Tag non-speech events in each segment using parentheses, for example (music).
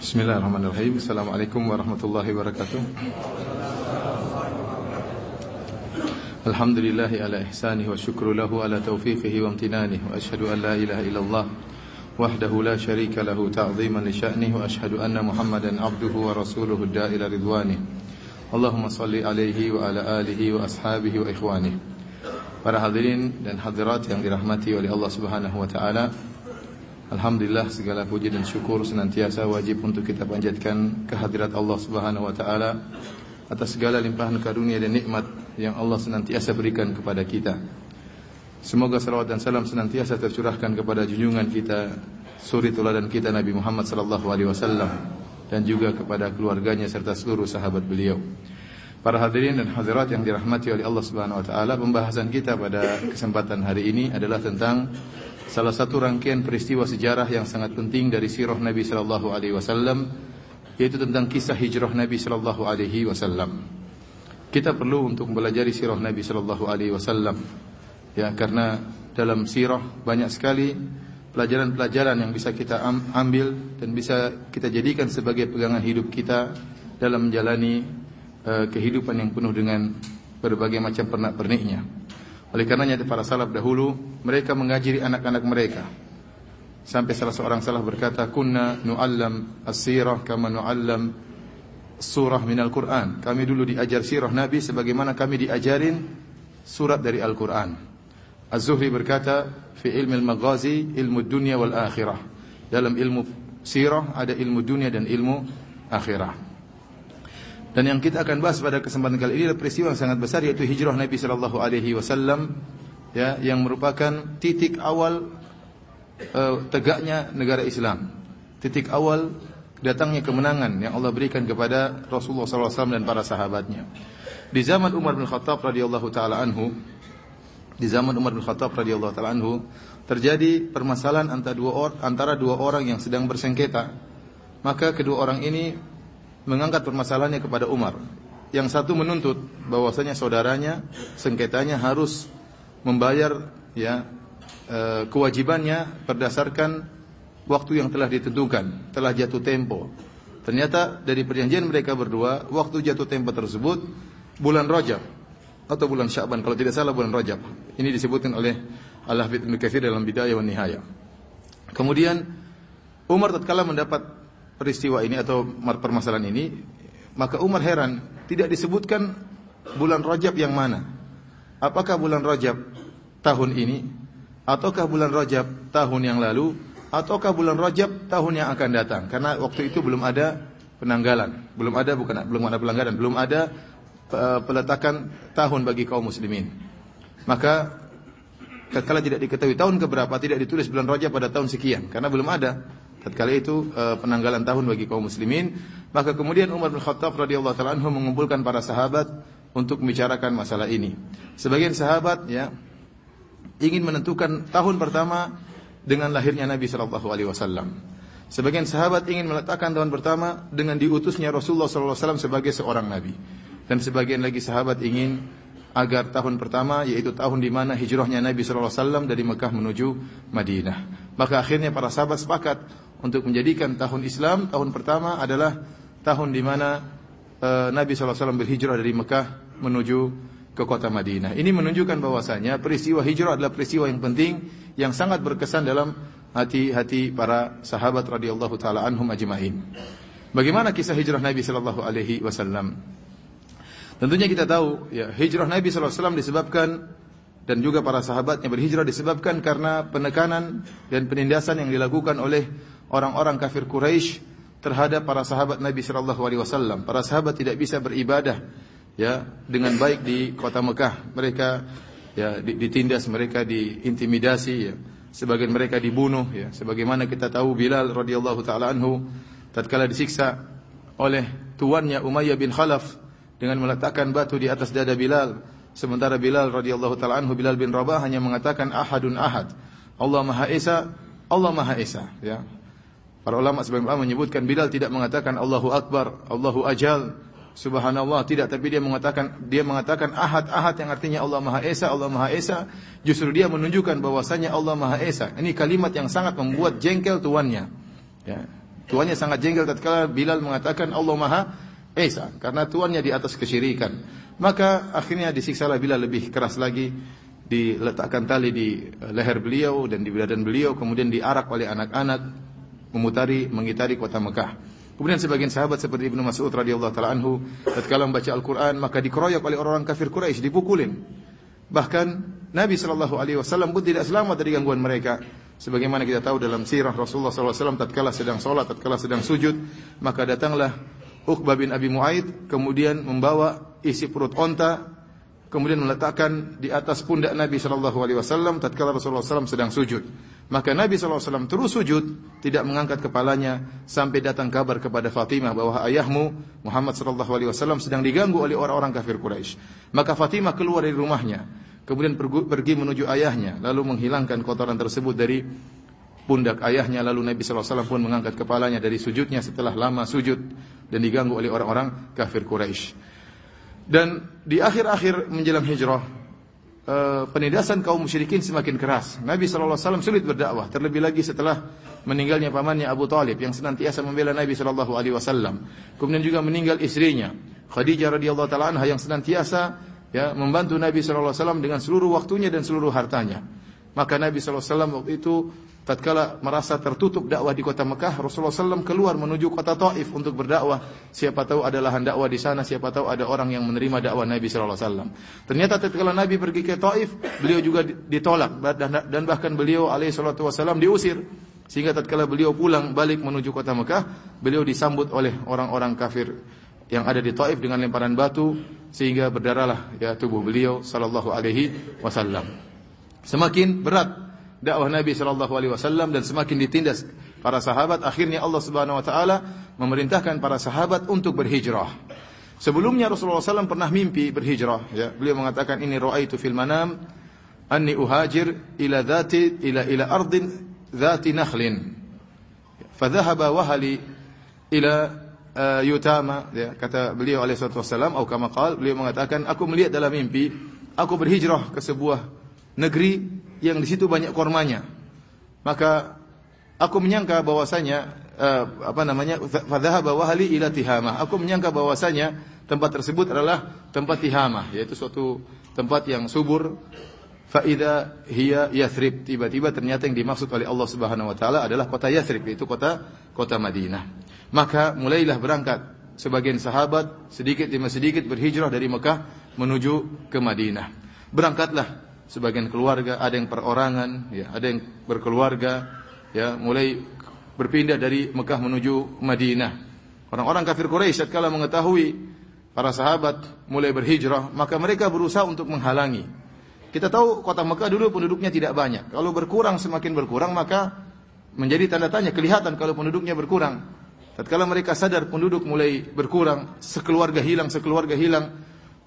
بسم الله الرحمن الرحيم السلام عليكم ورحمة الله وبركاته الحمد لله على إحسانه والشكر له على توفيقه وامتنانه وأشهد أن لا إله إلا الله وحده لا شريك له تعظيما لشأنه وأشهد أن محمدا عبده ورسوله الداء إلى رضوانه اللهم صل عليه وعلى آله وأصحابه وإخوانه Para hadirin dan hadirat yang dirahmati oleh Allah Subhanahu wa taala, Alhamdulillah segala puji dan syukur senantiasa wajib untuk kita panjatkan kehadirat Allah Subhanahu wa taala atas segala limpahan karunia dan nikmat yang Allah senantiasa berikan kepada kita. Semoga salawat dan salam senantiasa tercurahkan kepada junjungan kita, suri teladan kita Nabi Muhammad sallallahu alaihi wasallam dan juga kepada keluarganya serta seluruh sahabat beliau. Para hadirin dan hadirat yang dirahmati oleh Allah Subhanahu wa taala, pembahasan kita pada kesempatan hari ini adalah tentang salah satu rangkaian peristiwa sejarah yang sangat penting dari sirah Nabi sallallahu alaihi wasallam yaitu tentang kisah hijrah Nabi sallallahu alaihi wasallam. Kita perlu untuk mempelajari sirah Nabi sallallahu alaihi wasallam ya karena dalam sirah banyak sekali pelajaran-pelajaran yang bisa kita ambil dan bisa kita jadikan sebagai pegangan hidup kita dalam menjalani uh, kehidupan yang penuh dengan berbagai macam pernak-perniknya. Oleh karenanya para salaf dahulu mereka mengajari anak-anak mereka. Sampai salah seorang salaf berkata, "Kunna nu'allam as-sirah kama nu'allam surah minal Qur'an." Kami dulu diajar sirah Nabi sebagaimana kami diajarin surat dari Al-Qur'an. Az-Zuhri berkata, "Fi ilmi al-maghazi ilmu dunia wal akhirah." Dalam ilmu sirah ada ilmu dunia dan ilmu akhirah. Dan yang kita akan bahas pada kesempatan kali ini adalah peristiwa yang sangat besar yaitu hijrah Nabi sallallahu alaihi wasallam ya yang merupakan titik awal uh, tegaknya negara Islam. Titik awal datangnya kemenangan yang Allah berikan kepada Rasulullah SAW dan para sahabatnya. Di zaman Umar bin Khattab radhiyallahu taala anhu, di zaman Umar bin Khattab radhiyallahu taala anhu terjadi permasalahan antara dua orang antara dua orang yang sedang bersengketa. Maka kedua orang ini mengangkat permasalahannya kepada Umar. Yang satu menuntut bahwasanya saudaranya sengketanya harus membayar ya e, kewajibannya berdasarkan waktu yang telah ditentukan, telah jatuh tempo. Ternyata dari perjanjian mereka berdua, waktu jatuh tempo tersebut bulan Rajab atau bulan Sya'ban kalau tidak salah bulan Rajab. Ini disebutkan oleh Al-Hafidz Ibnu dalam Bidayah wa Nihayah. Kemudian Umar tatkala mendapat peristiwa ini atau permasalahan ini, maka Umar heran, tidak disebutkan bulan Rajab yang mana. Apakah bulan Rajab tahun ini ataukah bulan Rajab tahun yang lalu ataukah bulan Rajab tahun yang akan datang? Karena waktu itu belum ada penanggalan, belum ada bukan belum ada pelanggaran, belum ada peletakan tahun bagi kaum muslimin. Maka tatkala tidak diketahui tahun keberapa tidak ditulis bulan Rajab pada tahun sekian karena belum ada tatkala itu e, penanggalan tahun bagi kaum muslimin maka kemudian Umar bin Khattab radhiyallahu taala anhu mengumpulkan para sahabat untuk membicarakan masalah ini. Sebagian sahabat ya ingin menentukan tahun pertama dengan lahirnya Nabi sallallahu alaihi wasallam. Sebagian sahabat ingin meletakkan tahun pertama dengan diutusnya Rasulullah sallallahu alaihi wasallam sebagai seorang nabi. Dan sebagian lagi sahabat ingin agar tahun pertama yaitu tahun di mana hijrahnya Nabi sallallahu alaihi wasallam dari Mekah menuju Madinah. Maka akhirnya para sahabat sepakat untuk menjadikan tahun Islam tahun pertama adalah tahun di mana uh, Nabi SAW berhijrah dari Mekah menuju ke kota Madinah. Ini menunjukkan bahwasanya peristiwa hijrah adalah peristiwa yang penting yang sangat berkesan dalam hati-hati para sahabat radhiyallahu taala anhum ajmain. Bagaimana kisah hijrah Nabi sallallahu alaihi wasallam? Tentunya kita tahu ya hijrah Nabi sallallahu alaihi wasallam disebabkan dan juga para sahabatnya berhijrah disebabkan karena penekanan dan penindasan yang dilakukan oleh orang-orang kafir Quraisy terhadap para sahabat Nabi Shallallahu Alaihi Wasallam. Para sahabat tidak bisa beribadah ya dengan baik di kota Mekah. Mereka ya ditindas, mereka diintimidasi, ya. sebagian mereka dibunuh. Ya. Sebagaimana kita tahu Bilal radhiyallahu taala anhu tatkala disiksa oleh tuannya Umayyah bin Khalaf dengan meletakkan batu di atas dada Bilal. Sementara Bilal radhiyallahu taala anhu Bilal bin Rabah hanya mengatakan ahadun ahad. Allah Maha Esa, Allah Maha Esa, ya. Para ulama sebagian ulama menyebutkan Bilal tidak mengatakan Allahu Akbar, Allahu Ajal, Subhanallah tidak tapi dia mengatakan dia mengatakan ahad ahad yang artinya Allah Maha Esa Allah Maha Esa justru dia menunjukkan bahwasanya Allah Maha Esa ini kalimat yang sangat membuat jengkel tuannya ya Tuannya sangat jengkel tatkala Bilal mengatakan Allah Maha Esa karena tuannya di atas kesyirikan. Maka akhirnya disiksalah Bilal lebih keras lagi diletakkan tali di leher beliau dan di badan beliau kemudian diarak oleh anak-anak memutari mengitari kota Mekah. Kemudian sebagian sahabat seperti Ibnu Mas'ud radhiyallahu taala anhu tatkala membaca Al-Qur'an maka dikeroyok oleh orang-orang kafir Quraisy, dipukulin. Bahkan Nabi Shallallahu alaihi wasallam pun tidak selamat dari gangguan mereka. Sebagaimana kita tahu dalam sirah Rasulullah SAW tatkala sedang sholat, tatkala sedang sujud, maka datanglah Uqbah bin Abi Muaid kemudian membawa isi perut onta kemudian meletakkan di atas pundak Nabi Shallallahu alaihi wasallam tatkala Rasulullah SAW sedang sujud. Maka Nabi SAW terus sujud, tidak mengangkat kepalanya sampai datang kabar kepada Fatimah bahwa ayahmu Muhammad SAW sedang diganggu oleh orang-orang kafir Quraisy. Maka Fatimah keluar dari rumahnya, kemudian pergi menuju ayahnya, lalu menghilangkan kotoran tersebut dari pundak ayahnya. Lalu Nabi SAW pun mengangkat kepalanya dari sujudnya setelah lama sujud dan diganggu oleh orang-orang kafir Quraisy. Dan di akhir-akhir menjelang hijrah, Eh, penindasan kaum musyrikin semakin keras. Nabi SAW sulit berdakwah, terlebih lagi setelah meninggalnya pamannya Abu Talib yang senantiasa membela Nabi SAW. Kemudian juga meninggal istrinya Khadijah radhiyallahu taala anha yang senantiasa ya membantu Nabi SAW dengan seluruh waktunya dan seluruh hartanya. Maka Nabi SAW waktu itu tatkala merasa tertutup dakwah di kota Mekah, Rasulullah SAW keluar menuju kota Taif untuk berdakwah. Siapa tahu ada lahan dakwah di sana, siapa tahu ada orang yang menerima dakwah Nabi SAW. Ternyata tatkala Nabi pergi ke Taif, beliau juga ditolak dan bahkan beliau alaihi wasallam diusir. Sehingga tatkala beliau pulang balik menuju kota Mekah, beliau disambut oleh orang-orang kafir yang ada di Taif dengan lemparan batu sehingga berdarahlah ya tubuh beliau sallallahu alaihi wasallam. Semakin berat dakwah Nabi Shallallahu Alaihi Wasallam dan semakin ditindas para sahabat. Akhirnya Allah Subhanahu Wa Taala memerintahkan para sahabat untuk berhijrah. Sebelumnya Rasulullah SAW pernah mimpi berhijrah. Ya, beliau mengatakan ini itu fil manam anni uhajir ila dhati ila ila ardin dhati nakhlin. Fadhahaba wahali ila uh, yutama ya, kata beliau alaihi wasallam atau kama qal beliau mengatakan aku melihat dalam mimpi aku berhijrah ke sebuah negeri yang di situ banyak kormanya. Maka aku menyangka bahwasanya uh, apa namanya fadhahaba wahli ila tihamah. Aku menyangka bahwasanya tempat tersebut adalah tempat tihamah, yaitu suatu tempat yang subur. Faida hiya Yathrib. Tiba-tiba ternyata yang dimaksud oleh Allah Subhanahu wa taala adalah kota Yathrib, yaitu kota kota Madinah. Maka mulailah berangkat sebagian sahabat sedikit demi sedikit berhijrah dari Mekah menuju ke Madinah. Berangkatlah sebagian keluarga, ada yang perorangan, ya, ada yang berkeluarga, ya, mulai berpindah dari Mekah menuju Madinah. Orang-orang kafir Quraisy tatkala mengetahui para sahabat mulai berhijrah, maka mereka berusaha untuk menghalangi. Kita tahu kota Mekah dulu penduduknya tidak banyak. Kalau berkurang semakin berkurang maka menjadi tanda tanya kelihatan kalau penduduknya berkurang. Tatkala mereka sadar penduduk mulai berkurang, sekeluarga hilang, sekeluarga hilang,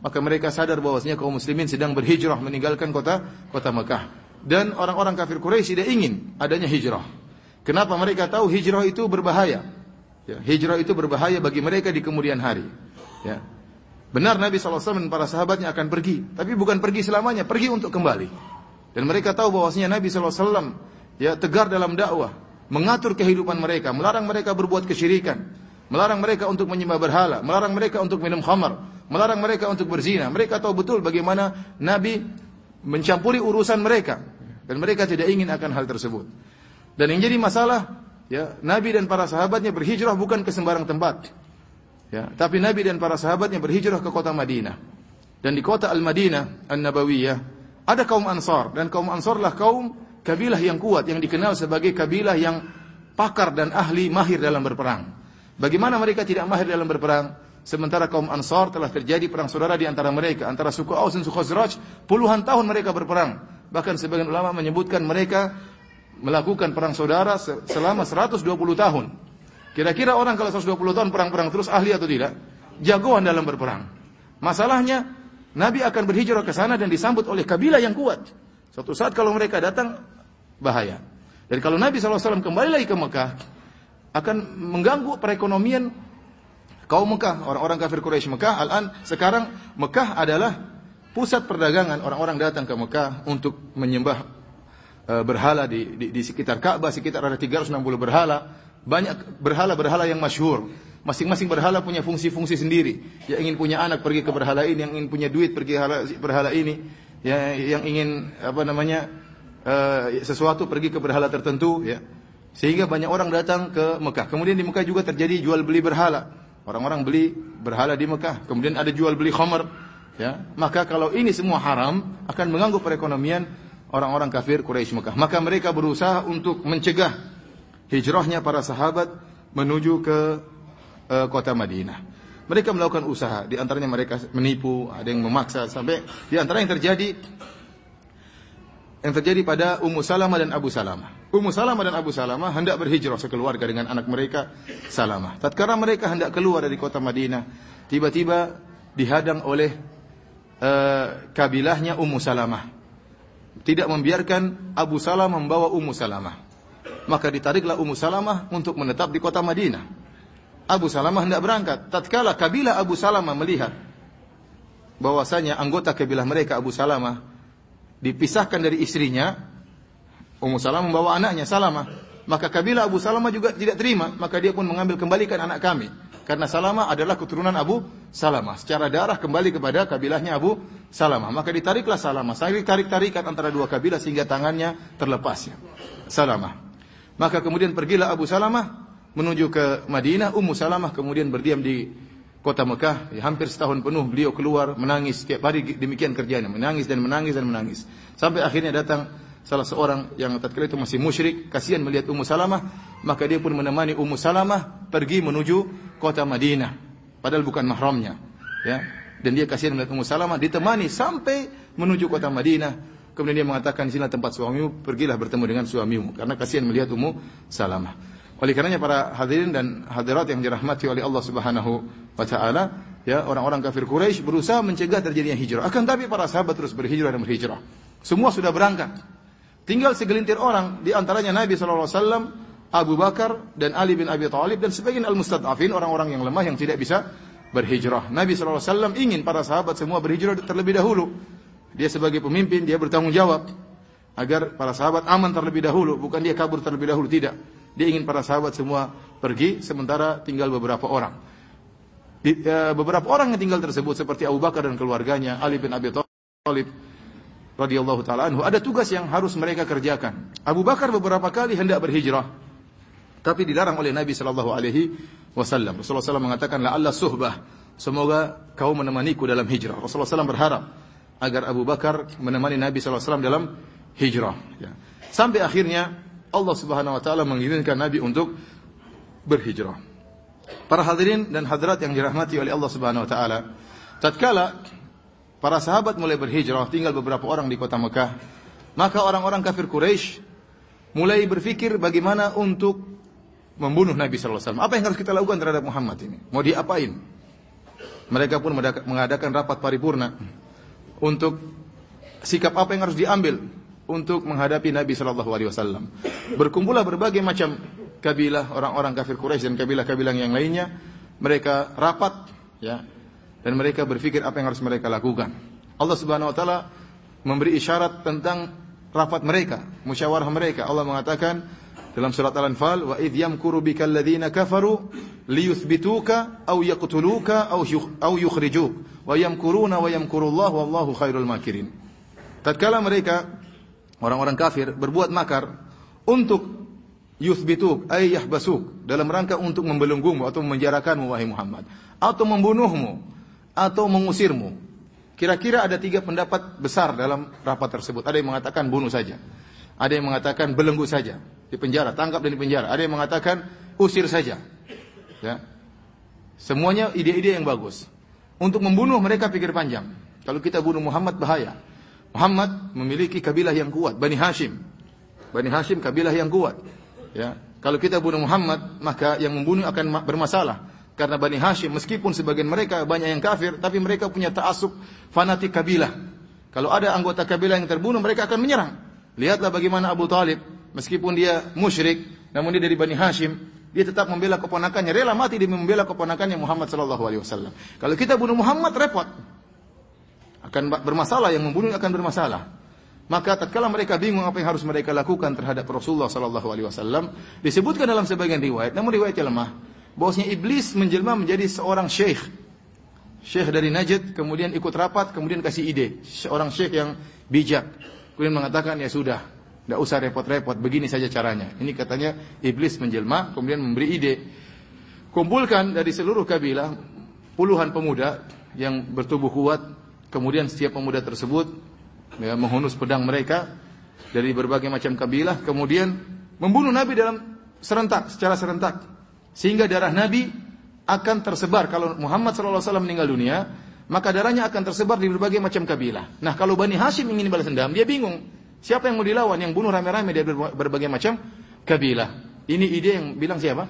maka mereka sadar bahwasanya kaum muslimin sedang berhijrah meninggalkan kota kota Mekah. Dan orang-orang kafir Quraisy tidak ingin adanya hijrah. Kenapa mereka tahu hijrah itu berbahaya? Ya, hijrah itu berbahaya bagi mereka di kemudian hari. Ya. Benar Nabi SAW dan para sahabatnya akan pergi, tapi bukan pergi selamanya, pergi untuk kembali. Dan mereka tahu bahwasanya Nabi SAW ya tegar dalam dakwah, mengatur kehidupan mereka, melarang mereka berbuat kesyirikan, melarang mereka untuk menyembah berhala, melarang mereka untuk minum khamar, melarang mereka untuk berzina. Mereka tahu betul bagaimana Nabi mencampuri urusan mereka dan mereka tidak ingin akan hal tersebut. Dan yang jadi masalah, ya, Nabi dan para sahabatnya berhijrah bukan ke sembarang tempat. Ya, tapi Nabi dan para sahabatnya berhijrah ke kota Madinah. Dan di kota Al-Madinah An-Nabawiyah ada kaum Ansar dan kaum Ansarlah kaum kabilah yang kuat yang dikenal sebagai kabilah yang pakar dan ahli mahir dalam berperang. Bagaimana mereka tidak mahir dalam berperang? Sementara kaum Ansar telah terjadi perang saudara di antara mereka, antara suku Aus dan suku Khazraj, puluhan tahun mereka berperang. Bahkan sebagian ulama menyebutkan mereka melakukan perang saudara selama 120 tahun. Kira-kira orang kalau 120 tahun perang-perang terus ahli atau tidak? Jagoan dalam berperang. Masalahnya Nabi akan berhijrah ke sana dan disambut oleh kabilah yang kuat. Suatu saat kalau mereka datang bahaya. Dan kalau Nabi SAW kembali lagi ke Mekah akan mengganggu perekonomian kaum Mekah, orang-orang kafir Quraisy Mekah, al-an sekarang Mekah adalah pusat perdagangan. Orang-orang datang ke Mekah untuk menyembah uh, berhala di, di, di sekitar Ka'bah, sekitar ada 360 berhala. Banyak berhala-berhala yang masyhur. Masing-masing berhala punya fungsi-fungsi sendiri. Yang ingin punya anak pergi ke berhala ini, yang ingin punya duit pergi ke berhala ini, ya, yang ingin apa namanya uh, sesuatu pergi ke berhala tertentu, ya. Sehingga banyak orang datang ke Mekah. Kemudian di Mekah juga terjadi jual beli berhala. Orang-orang beli berhala di Mekah. Kemudian ada jual beli khamar, ya. Maka kalau ini semua haram akan mengganggu perekonomian orang-orang kafir Quraisy Mekah. Maka mereka berusaha untuk mencegah hijrahnya para sahabat menuju ke uh, kota Madinah. Mereka melakukan usaha, di antaranya mereka menipu, ada yang memaksa sampai di antara yang terjadi yang terjadi pada Ummu Salamah dan Abu Salamah. Ummu Salamah dan Abu Salamah hendak berhijrah sekeluarga dengan anak mereka Salamah. Tatkala mereka hendak keluar dari kota Madinah, tiba-tiba dihadang oleh uh, kabilahnya Ummu Salamah. Tidak membiarkan Abu Salamah membawa Ummu Salamah. Maka ditariklah Ummu Salamah untuk menetap di kota Madinah. Abu Salamah hendak berangkat. Tatkala kabilah Abu Salamah melihat bahwasanya anggota kabilah mereka Abu Salamah dipisahkan dari istrinya, Ummu Salamah membawa anaknya Salamah. Maka kabilah Abu Salamah juga tidak terima, maka dia pun mengambil kembalikan anak kami. Karena Salamah adalah keturunan Abu Salamah. Secara darah kembali kepada kabilahnya Abu Salamah. Maka ditariklah Salamah. Saya tarik-tarikan antara dua kabilah sehingga tangannya terlepas. Salamah. Maka kemudian pergilah Abu Salamah menuju ke Madinah, Ummu Salamah kemudian berdiam di kota Mekah. Ya, hampir setahun penuh beliau keluar menangis setiap hari demikian kerjanya, menangis dan menangis dan menangis. Sampai akhirnya datang salah seorang yang tatkala itu masih musyrik, kasihan melihat Ummu Salamah, maka dia pun menemani Ummu Salamah pergi menuju kota Madinah. Padahal bukan mahramnya, ya. Dan dia kasihan melihat Ummu Salamah ditemani sampai menuju kota Madinah. Kemudian dia mengatakan, "Sinilah tempat suamimu, pergilah bertemu dengan suamimu." Karena kasihan melihat Ummu Salamah. Oleh karenanya para hadirin dan hadirat yang dirahmati oleh Allah Subhanahu wa taala, ya orang-orang kafir Quraisy berusaha mencegah terjadinya hijrah. Akan tapi para sahabat terus berhijrah dan berhijrah. Semua sudah berangkat. Tinggal segelintir orang di antaranya Nabi sallallahu alaihi wasallam, Abu Bakar dan Ali bin Abi Thalib dan sebagian al-mustad'afin orang-orang yang lemah yang tidak bisa berhijrah. Nabi sallallahu alaihi wasallam ingin para sahabat semua berhijrah terlebih dahulu. Dia sebagai pemimpin dia bertanggung jawab agar para sahabat aman terlebih dahulu, bukan dia kabur terlebih dahulu tidak. Dia ingin para sahabat semua pergi, sementara tinggal beberapa orang. Di, e, beberapa orang yang tinggal tersebut seperti Abu Bakar dan keluarganya, Ali bin Abi Thalib radhiyallahu taala anhu, ada tugas yang harus mereka kerjakan. Abu Bakar beberapa kali hendak berhijrah, tapi dilarang oleh Nabi sallallahu alaihi wasallam. Rasulullah SAW mengatakan, "La Allah suhbah." Semoga kau menemaniku dalam hijrah. Rasulullah SAW berharap agar Abu Bakar menemani Nabi SAW dalam hijrah. Ya. Sampai akhirnya Allah Subhanahu wa taala mengizinkan Nabi untuk berhijrah. Para hadirin dan hadirat yang dirahmati oleh Allah Subhanahu wa taala, tatkala para sahabat mulai berhijrah, tinggal beberapa orang di kota Mekah, maka orang-orang kafir Quraisy mulai berpikir bagaimana untuk membunuh Nabi sallallahu alaihi wasallam. Apa yang harus kita lakukan terhadap Muhammad ini? Mau diapain? Mereka pun mengadakan rapat paripurna untuk sikap apa yang harus diambil untuk menghadapi Nabi Shallallahu Alaihi Wasallam. Berkumpullah berbagai macam kabilah orang-orang kafir Quraisy dan kabilah-kabilah yang lainnya. Mereka rapat, ya, dan mereka berpikir apa yang harus mereka lakukan. Allah Subhanahu Wa Taala memberi isyarat tentang rapat mereka, musyawarah mereka. Allah mengatakan dalam surat Al-Anfal, "Wa idh yamkuru bika alladziina kafaru liyuthbituka aw yaqtuluka aw aw yukhrijuk wa yamkuruna wa yamkurullahu wallahu khairul makirin." Tatkala mereka orang-orang kafir berbuat makar untuk yuthbituk ay yahbasuk dalam rangka untuk membelenggumu atau memenjarakanmu wahai Muhammad atau membunuhmu atau mengusirmu. Kira-kira ada tiga pendapat besar dalam rapat tersebut. Ada yang mengatakan bunuh saja. Ada yang mengatakan belenggu saja, di penjara, tangkap dan di penjara. Ada yang mengatakan usir saja. Ya. Semuanya ide-ide yang bagus. Untuk membunuh mereka pikir panjang. Kalau kita bunuh Muhammad bahaya. Muhammad memiliki kabilah yang kuat, Bani Hashim. Bani Hashim kabilah yang kuat. Ya, kalau kita bunuh Muhammad, maka yang membunuh akan bermasalah. Karena Bani Hashim, meskipun sebagian mereka banyak yang kafir, tapi mereka punya ta'asub fanatik kabilah. Kalau ada anggota kabilah yang terbunuh, mereka akan menyerang. Lihatlah bagaimana Abu Talib, meskipun dia musyrik, namun dia dari Bani Hashim, dia tetap membela keponakannya, rela mati demi membela keponakannya Muhammad sallallahu alaihi wasallam. Kalau kita bunuh Muhammad repot akan bermasalah, yang membunuh akan bermasalah. Maka tatkala mereka bingung apa yang harus mereka lakukan terhadap Rasulullah sallallahu alaihi wasallam, disebutkan dalam sebagian riwayat, namun riwayatnya lemah, bahwasanya iblis menjelma menjadi seorang syekh. Syekh dari Najd kemudian ikut rapat, kemudian kasih ide, seorang syekh yang bijak. Kemudian mengatakan ya sudah, tidak usah repot-repot, begini saja caranya. Ini katanya iblis menjelma, kemudian memberi ide. Kumpulkan dari seluruh kabilah puluhan pemuda yang bertubuh kuat, kemudian setiap pemuda tersebut ya, menghunus pedang mereka dari berbagai macam kabilah, kemudian membunuh Nabi dalam serentak, secara serentak, sehingga darah Nabi akan tersebar. Kalau Muhammad SAW meninggal dunia, maka darahnya akan tersebar di berbagai macam kabilah. Nah, kalau Bani Hashim ingin balas dendam, dia bingung. Siapa yang mau dilawan? Yang bunuh rame-rame dari berbagai macam kabilah. Ini ide yang bilang siapa?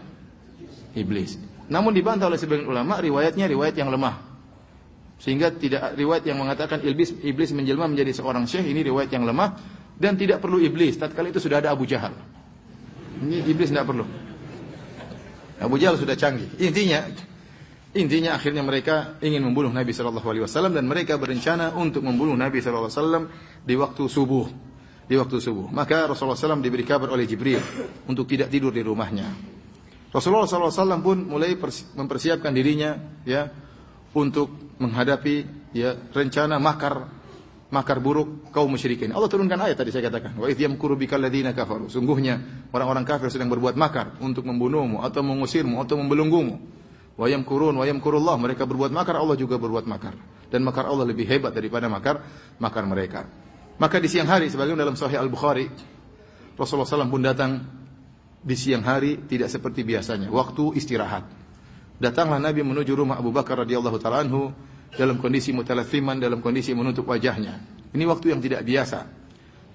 Iblis. Namun dibantah oleh sebagian ulama, riwayatnya riwayat yang lemah. Sehingga tidak riwayat yang mengatakan iblis iblis menjelma menjadi seorang syekh ini riwayat yang lemah dan tidak perlu iblis. Tatkala itu sudah ada Abu Jahal. Ini iblis tidak perlu. Abu Jahal sudah canggih. Intinya intinya akhirnya mereka ingin membunuh Nabi Shallallahu alaihi wasallam dan mereka berencana untuk membunuh Nabi Shallallahu alaihi wasallam di waktu subuh. Di waktu subuh. Maka Rasulullah SAW diberi kabar oleh Jibril untuk tidak tidur di rumahnya. Rasulullah SAW pun mulai mempersiapkan dirinya ya untuk menghadapi ya rencana makar makar buruk kaum musyrikin. Allah turunkan ayat tadi saya katakan, wa idh yamkuru bikal ladzina kafaru. Sungguhnya orang-orang kafir sedang berbuat makar untuk membunuhmu atau mengusirmu atau membelenggumu. Wa yamkurun wa yamkurullah. Mereka berbuat makar, Allah juga berbuat makar. Dan makar Allah lebih hebat daripada makar makar mereka. Maka di siang hari sebagaimana dalam Sahih Al-Bukhari Rasulullah SAW pun datang di siang hari tidak seperti biasanya, waktu istirahat. Datanglah Nabi menuju rumah Abu Bakar radhiyallahu taala anhu dalam kondisi mutalathiman, dalam kondisi menutup wajahnya. Ini waktu yang tidak biasa.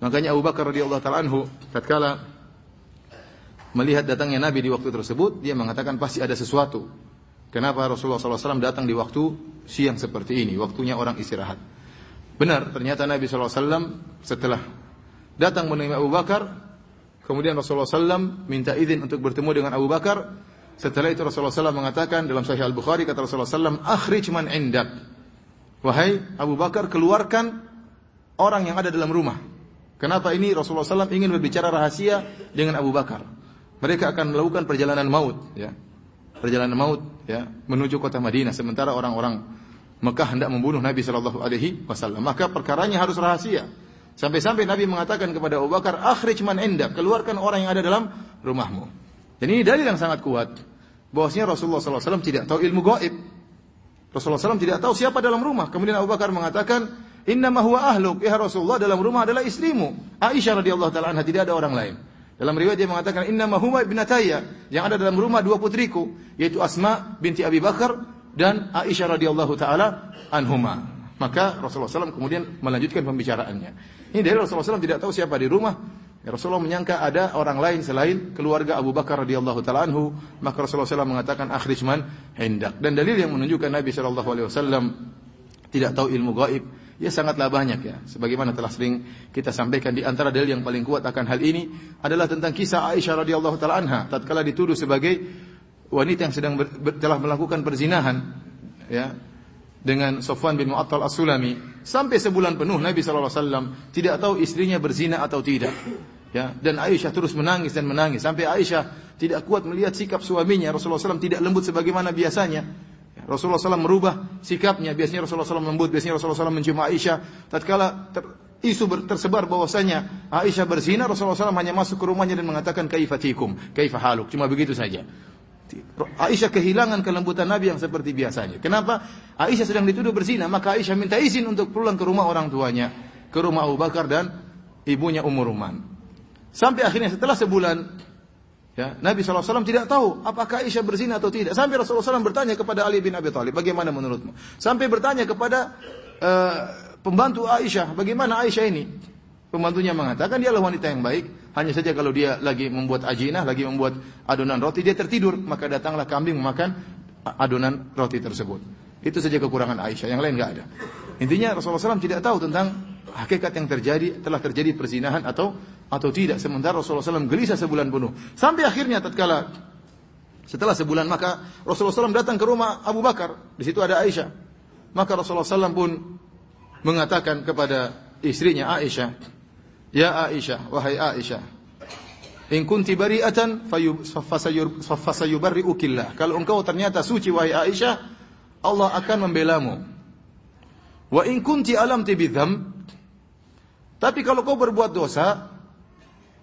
Makanya Abu Bakar radhiyallahu taala anhu tatkala melihat datangnya Nabi di waktu tersebut, dia mengatakan pasti ada sesuatu. Kenapa Rasulullah SAW datang di waktu siang seperti ini, waktunya orang istirahat. Benar, ternyata Nabi SAW setelah datang menemui Abu Bakar, kemudian Rasulullah SAW minta izin untuk bertemu dengan Abu Bakar, setelah itu Rasulullah SAW mengatakan dalam Sahih Al Bukhari kata Rasulullah SAW, akhrij man indak. Wahai Abu Bakar, keluarkan orang yang ada dalam rumah. Kenapa ini Rasulullah SAW ingin berbicara rahasia dengan Abu Bakar? Mereka akan melakukan perjalanan maut, ya, perjalanan maut, ya, menuju kota Madinah. Sementara orang-orang Mekah hendak membunuh Nabi Shallallahu Alaihi Wasallam. Maka perkaranya harus rahasia. Sampai-sampai Nabi mengatakan kepada Abu Bakar, akhrij man indak, keluarkan orang yang ada dalam rumahmu. Dan ini dalil yang sangat kuat bahwasanya Rasulullah SAW tidak tahu ilmu gaib. Rasulullah SAW tidak tahu siapa dalam rumah. Kemudian Abu Bakar mengatakan, Inna huwa ahluk. Ya Rasulullah dalam rumah adalah istrimu. Aisyah radhiyallahu taala anha tidak ada orang lain. Dalam riwayat dia mengatakan inna huwa ibnataya yang ada dalam rumah dua putriku yaitu Asma binti Abi Bakar dan Aisyah radhiyallahu taala anhuma. Maka Rasulullah SAW kemudian melanjutkan pembicaraannya. Ini dari Rasulullah SAW tidak tahu siapa di rumah. Ya, Rasulullah menyangka ada orang lain selain keluarga Abu Bakar radhiyallahu taala anhu, maka Rasulullah SAW mengatakan akhrij man hendak. Dan dalil yang menunjukkan Nabi sallallahu alaihi wasallam tidak tahu ilmu gaib ya sangatlah banyak ya. Sebagaimana telah sering kita sampaikan di antara dalil yang paling kuat akan hal ini adalah tentang kisah Aisyah radhiyallahu taala anha tatkala dituduh sebagai wanita yang sedang ber, ber, telah melakukan perzinahan ya dengan Sofwan bin Mu'attal As-Sulami sampai sebulan penuh Nabi sallallahu alaihi wasallam tidak tahu istrinya berzina atau tidak. Ya, dan Aisyah terus menangis dan menangis sampai Aisyah tidak kuat melihat sikap suaminya Rasulullah SAW tidak lembut sebagaimana biasanya. Ya, Rasulullah SAW merubah sikapnya. Biasanya Rasulullah SAW lembut, biasanya Rasulullah SAW mencium Aisyah. Tatkala ter, isu tersebar bahwasanya Aisyah berzina, Rasulullah SAW hanya masuk ke rumahnya dan mengatakan kaifatikum, kaifahaluk. Cuma begitu saja. Aisyah kehilangan kelembutan Nabi yang seperti biasanya. Kenapa? Aisyah sedang dituduh berzina, maka Aisyah minta izin untuk pulang ke rumah orang tuanya, ke rumah Abu Bakar dan ibunya Ummu Ruman. Sampai akhirnya setelah sebulan, ya, Nabi SAW tidak tahu apakah Aisyah berzina atau tidak. Sampai Rasulullah SAW bertanya kepada Ali bin Abi Thalib, bagaimana menurutmu? Sampai bertanya kepada uh, pembantu Aisyah, bagaimana Aisyah ini? Pembantunya mengatakan dia adalah wanita yang baik. Hanya saja kalau dia lagi membuat ajinah, lagi membuat adonan roti, dia tertidur. Maka datanglah kambing memakan adonan roti tersebut. Itu saja kekurangan Aisyah. Yang lain nggak ada. Intinya Rasulullah SAW tidak tahu tentang hakikat yang terjadi telah terjadi perzinahan atau atau tidak. Sementara Rasulullah SAW gelisah sebulan penuh. Sampai akhirnya tatkala setelah sebulan maka Rasulullah SAW datang ke rumah Abu Bakar. Di situ ada Aisyah. Maka Rasulullah SAW pun mengatakan kepada istrinya Aisyah, Ya Aisyah, wahai Aisyah, in kunti bari'atan fasayubarri'ukillah. Kalau engkau ternyata suci wahai Aisyah, Allah akan membelamu. Wa in kunti alam tibidham, tapi kalau kau berbuat dosa,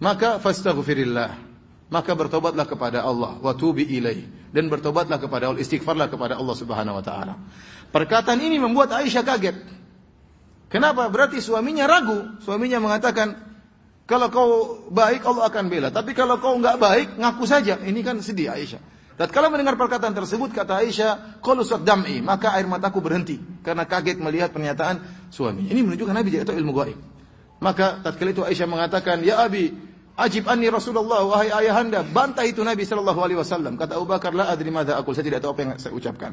maka fastaghfirillah. Maka bertobatlah kepada Allah wa tubi ilaih dan bertobatlah kepada Allah, istighfarlah kepada Allah Subhanahu wa taala. Perkataan ini membuat Aisyah kaget. Kenapa? Berarti suaminya ragu. Suaminya mengatakan, kalau kau baik Allah akan bela. Tapi kalau kau enggak baik, ngaku saja. Ini kan sedih Aisyah. Dan kalau mendengar perkataan tersebut, kata Aisyah, qalusat dam'i, maka air mataku berhenti karena kaget melihat pernyataan suami. Ini menunjukkan Nabi tahu ilmu gaib. Maka tatkala itu Aisyah mengatakan, "Ya Abi, Ajib anni Rasulullah wahai ayahanda bantah itu Nabi sallallahu alaihi wasallam. Kata Abu Bakar la adri madza aqul saya tidak tahu apa yang saya ucapkan.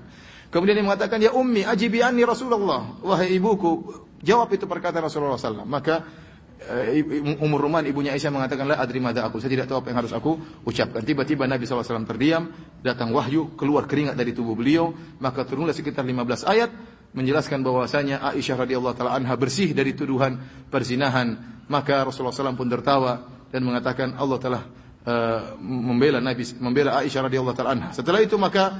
Kemudian dia mengatakan ya ummi ajibi anni Rasulullah. Wahai ibuku jawab itu perkataan Rasulullah sallallahu maka uh, umur Ruman ibunya Aisyah mengatakan la adri madza aqul saya tidak tahu apa yang harus aku ucapkan. Tiba-tiba Nabi wasallam terdiam datang wahyu keluar keringat dari tubuh beliau. Maka turunlah sekitar 15 ayat menjelaskan bahwasanya Aisyah radhiyallahu taala anha bersih dari tuduhan perzinahan. Maka Rasulullah SAW pun tertawa dan mengatakan Allah telah uh, membela Nabi membela Aisyah radhiyallahu taala anha. Setelah itu maka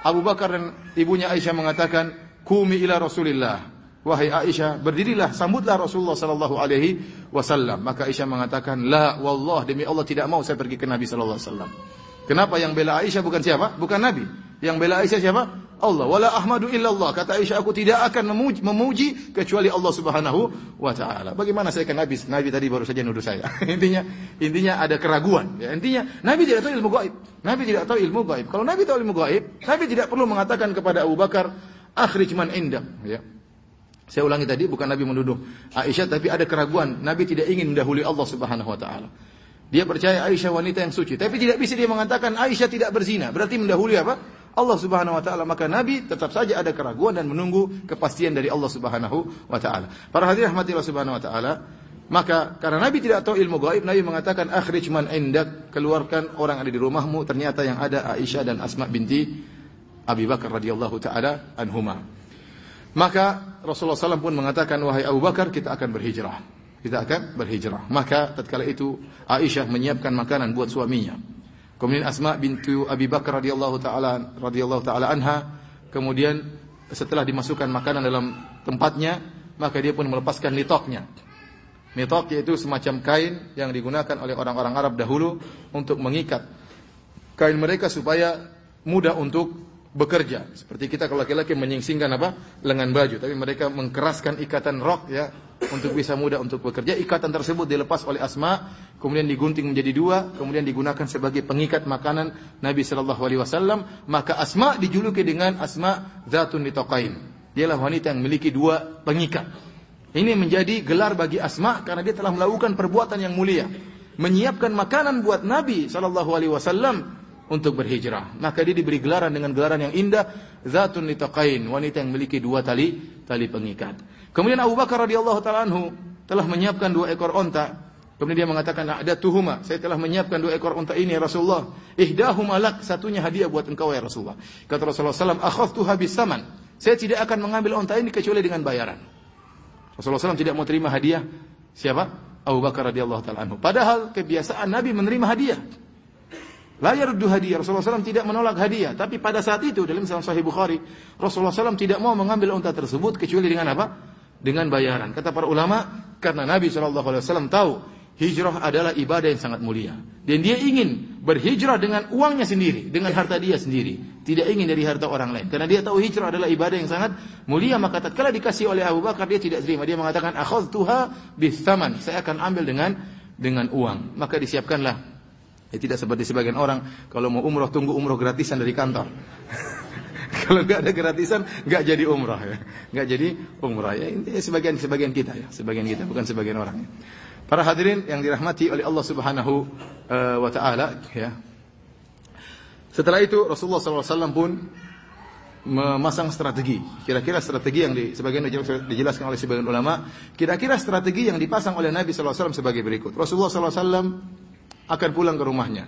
Abu Bakar dan ibunya Aisyah mengatakan, "Kumi ila Rasulillah." Wahai Aisyah, berdirilah, sambutlah Rasulullah sallallahu alaihi wasallam. Maka Aisyah mengatakan, "La, wallah demi Allah tidak mau saya pergi ke Nabi sallallahu alaihi wasallam." Kenapa yang bela Aisyah bukan siapa? Bukan Nabi. Yang bela Aisyah siapa? Allah. Wala ahmadu illallah. Kata Aisyah, aku tidak akan memuji, memuji kecuali Allah Subhanahu wa taala. Bagaimana saya kan Nabi? Nabi tadi baru saja nuduh saya. (laughs) intinya intinya ada keraguan. Ya, intinya Nabi tidak tahu ilmu gaib. Nabi tidak tahu ilmu gaib. Kalau Nabi tahu ilmu gaib, Nabi tidak perlu mengatakan kepada Abu Bakar, "Akhrij man indak." Ya. Saya ulangi tadi bukan Nabi menuduh Aisyah tapi ada keraguan. Nabi tidak ingin mendahului Allah Subhanahu wa taala. Dia percaya Aisyah wanita yang suci, tapi tidak bisa dia mengatakan Aisyah tidak berzina. Berarti mendahului apa? Allah Subhanahu wa taala, maka Nabi tetap saja ada keraguan dan menunggu kepastian dari Allah Subhanahu wa taala. Para hadirin rahmati Allah Subhanahu wa taala, maka karena Nabi tidak tahu ilmu gaib, Nabi mengatakan akhrij man indak, keluarkan orang ada di rumahmu, ternyata yang ada Aisyah dan Asma binti Abi Bakar radhiyallahu taala anhuma. Maka Rasulullah SAW pun mengatakan, wahai Abu Bakar, kita akan berhijrah. Kita akan berhijrah. Maka tatkala itu Aisyah menyiapkan makanan buat suaminya. Kemudian Asma bintu Abi Bakar radhiyallahu taala radhiyallahu taala anha kemudian setelah dimasukkan makanan dalam tempatnya maka dia pun melepaskan litoknya. Litok yaitu semacam kain yang digunakan oleh orang-orang Arab dahulu untuk mengikat kain mereka supaya mudah untuk bekerja. Seperti kita kalau laki-laki menyingsingkan apa? lengan baju, tapi mereka mengkeraskan ikatan rok ya untuk bisa mudah untuk bekerja. Ikatan tersebut dilepas oleh Asma, kemudian digunting menjadi dua, kemudian digunakan sebagai pengikat makanan Nabi Shallallahu alaihi wasallam, maka Asma dijuluki dengan Asma Zatun Nitokain. Dialah wanita yang memiliki dua pengikat. Ini menjadi gelar bagi Asma karena dia telah melakukan perbuatan yang mulia. Menyiapkan makanan buat Nabi Shallallahu alaihi wasallam untuk berhijrah. Maka dia diberi gelaran dengan gelaran yang indah, zatun litaqain, wanita yang memiliki dua tali tali pengikat. Kemudian Abu Bakar radhiyallahu taala anhu telah menyiapkan dua ekor onta. Kemudian dia mengatakan, ada tuhuma, saya telah menyiapkan dua ekor onta ini ya Rasulullah. Ihdahum alak, satunya hadiah buat engkau ya Rasulullah. Kata Rasulullah SAW, akhaftu habis saman. Saya tidak akan mengambil onta ini kecuali dengan bayaran. Rasulullah SAW tidak mau terima hadiah. Siapa? Abu Bakar radhiyallahu taala anhu. Padahal kebiasaan Nabi menerima hadiah. La yaruddu hadiah. Rasulullah SAW tidak menolak hadiah. Tapi pada saat itu dalam Sahih Bukhari, Rasulullah SAW tidak mau mengambil unta tersebut kecuali dengan apa? Dengan bayaran. Kata para ulama, karena Nabi SAW tahu hijrah adalah ibadah yang sangat mulia. Dan dia ingin berhijrah dengan uangnya sendiri, dengan harta dia sendiri. Tidak ingin dari harta orang lain. Karena dia tahu hijrah adalah ibadah yang sangat mulia. Maka tatkala dikasih oleh Abu Bakar, dia tidak terima. Dia mengatakan, akhadtuha bithaman. Saya akan ambil dengan dengan uang. Maka disiapkanlah Ya, tidak seperti sebagian orang kalau mau umroh tunggu umroh gratisan dari kantor. (laughs) kalau nggak ada gratisan nggak jadi umroh ya, nggak jadi umroh ya. Ini sebagian sebagian kita ya, sebagian kita bukan sebagian orang. Ya. Para hadirin yang dirahmati oleh Allah Subhanahu uh, wa taala ya. Setelah itu Rasulullah SAW pun memasang strategi. Kira-kira strategi yang di, sebagian dijelaskan oleh sebagian ulama, kira-kira strategi yang dipasang oleh Nabi SAW sebagai berikut. Rasulullah SAW akan pulang ke rumahnya.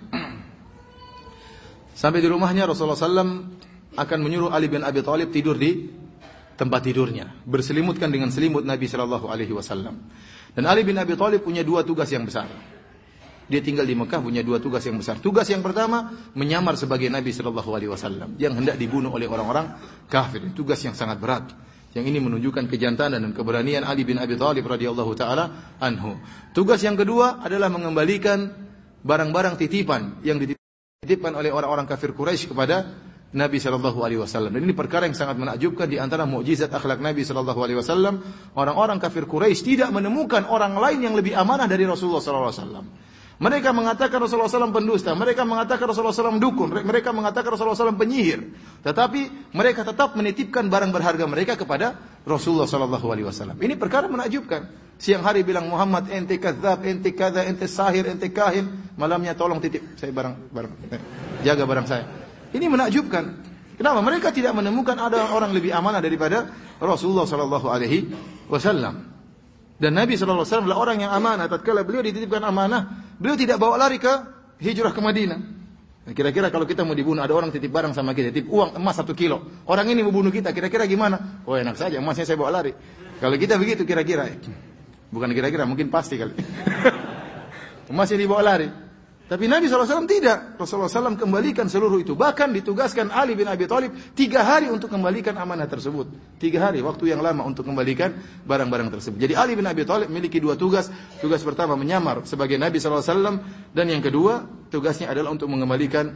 Sampai di rumahnya Rasulullah SAW akan menyuruh Ali bin Abi Thalib tidur di tempat tidurnya, berselimutkan dengan selimut Nabi Shallallahu Alaihi Wasallam. Dan Ali bin Abi Thalib punya dua tugas yang besar. Dia tinggal di Mekah punya dua tugas yang besar. Tugas yang pertama menyamar sebagai Nabi Shallallahu Alaihi Wasallam yang hendak dibunuh oleh orang-orang kafir. Tugas yang sangat berat. Yang ini menunjukkan kejantanan dan keberanian Ali bin Abi Thalib radhiyallahu taala anhu. Tugas yang kedua adalah mengembalikan barang-barang titipan yang dititipkan oleh orang-orang kafir Quraisy kepada Nabi Shallallahu Alaihi Wasallam. Dan ini perkara yang sangat menakjubkan di antara mukjizat akhlak Nabi Shallallahu Alaihi Wasallam. Orang-orang kafir Quraisy tidak menemukan orang lain yang lebih amanah dari Rasulullah Shallallahu Alaihi Wasallam. Mereka mengatakan Rasulullah SAW pendusta, mereka mengatakan Rasulullah SAW dukun, mereka mengatakan Rasulullah SAW penyihir. Tetapi mereka tetap menitipkan barang berharga mereka kepada Rasulullah SAW. Ini perkara menakjubkan. Siang hari bilang Muhammad ente kadzab, ente kada, ente sahir, ente kahin. Malamnya tolong titip saya barang barang jaga barang saya. Ini menakjubkan. Kenapa? Mereka tidak menemukan ada orang lebih amanah daripada Rasulullah sallallahu alaihi wasallam. Dan Nabi wasallam adalah orang yang amanah. Tatkala beliau dititipkan amanah, beliau tidak bawa lari ke hijrah ke Madinah. Kira-kira kalau kita mau dibunuh, ada orang titip barang sama kita, titip uang emas satu kilo. Orang ini mau bunuh kita, kira-kira gimana? Oh enak saja, emasnya saya bawa lari. Kalau kita begitu kira-kira, bukan kira-kira, mungkin pasti kali. (laughs) emasnya dibawa lari. Tapi Nabi SAW tidak. Rasulullah SAW kembalikan seluruh itu. Bahkan ditugaskan Ali bin Abi Thalib tiga hari untuk kembalikan amanah tersebut. Tiga hari, waktu yang lama untuk kembalikan barang-barang tersebut. Jadi Ali bin Abi Thalib memiliki dua tugas. Tugas pertama menyamar sebagai Nabi SAW. Dan yang kedua, tugasnya adalah untuk mengembalikan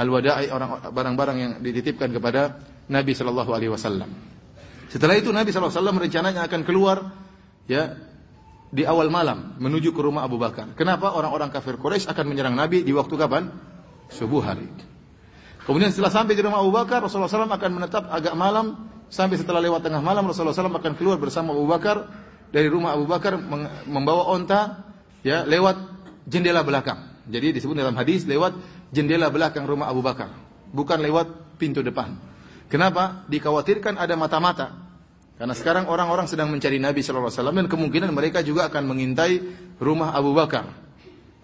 al-wada'i barang-barang yang dititipkan kepada Nabi SAW. Setelah itu Nabi SAW rencananya akan keluar ya di awal malam menuju ke rumah Abu Bakar. Kenapa orang-orang kafir Quraisy akan menyerang Nabi di waktu kapan? Subuh hari. Kemudian setelah sampai di rumah Abu Bakar, Rasulullah SAW akan menetap agak malam sampai setelah lewat tengah malam Rasulullah SAW akan keluar bersama Abu Bakar dari rumah Abu Bakar membawa onta ya lewat jendela belakang. Jadi disebut dalam hadis lewat jendela belakang rumah Abu Bakar, bukan lewat pintu depan. Kenapa? Dikhawatirkan ada mata-mata karena sekarang orang-orang sedang mencari Nabi Shallallahu Alaihi Wasallam dan kemungkinan mereka juga akan mengintai rumah Abu Bakar.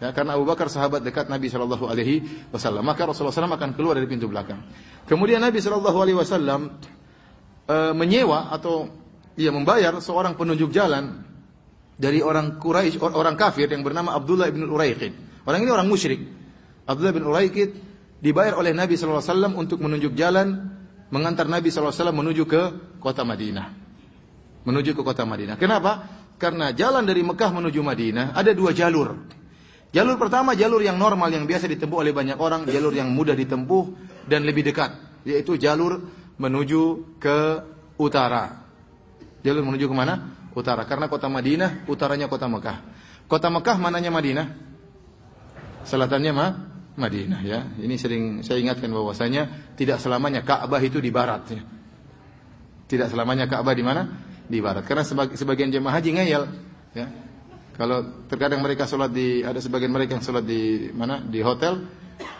Ya, karena Abu Bakar sahabat dekat Nabi Shallallahu Alaihi Wasallam. Maka Rasulullah SAW akan keluar dari pintu belakang. Kemudian Nabi Shallallahu Alaihi Wasallam e, menyewa atau ia membayar seorang penunjuk jalan dari orang Quraisy, orang kafir yang bernama Abdullah bin Uraiqid. Orang ini orang musyrik. Abdullah bin Uraiqid dibayar oleh Nabi Shallallahu Alaihi Wasallam untuk menunjuk jalan mengantar Nabi SAW menuju ke kota Madinah menuju ke kota Madinah. Kenapa? Karena jalan dari Mekah menuju Madinah ada dua jalur. Jalur pertama jalur yang normal yang biasa ditempuh oleh banyak orang, jalur yang mudah ditempuh dan lebih dekat, yaitu jalur menuju ke utara. Jalur menuju ke mana? Utara. Karena kota Madinah utaranya kota Mekah. Kota Mekah mananya Madinah? Selatannya mah Madinah ya. Ini sering saya ingatkan bahwasanya tidak selamanya Ka'bah itu di barat ya. Tidak selamanya Ka'bah di mana? Di barat. Karena sebagian jemaah haji ngeyel, ya. Kalau terkadang mereka sholat di ada sebagian mereka yang sholat di mana? Di hotel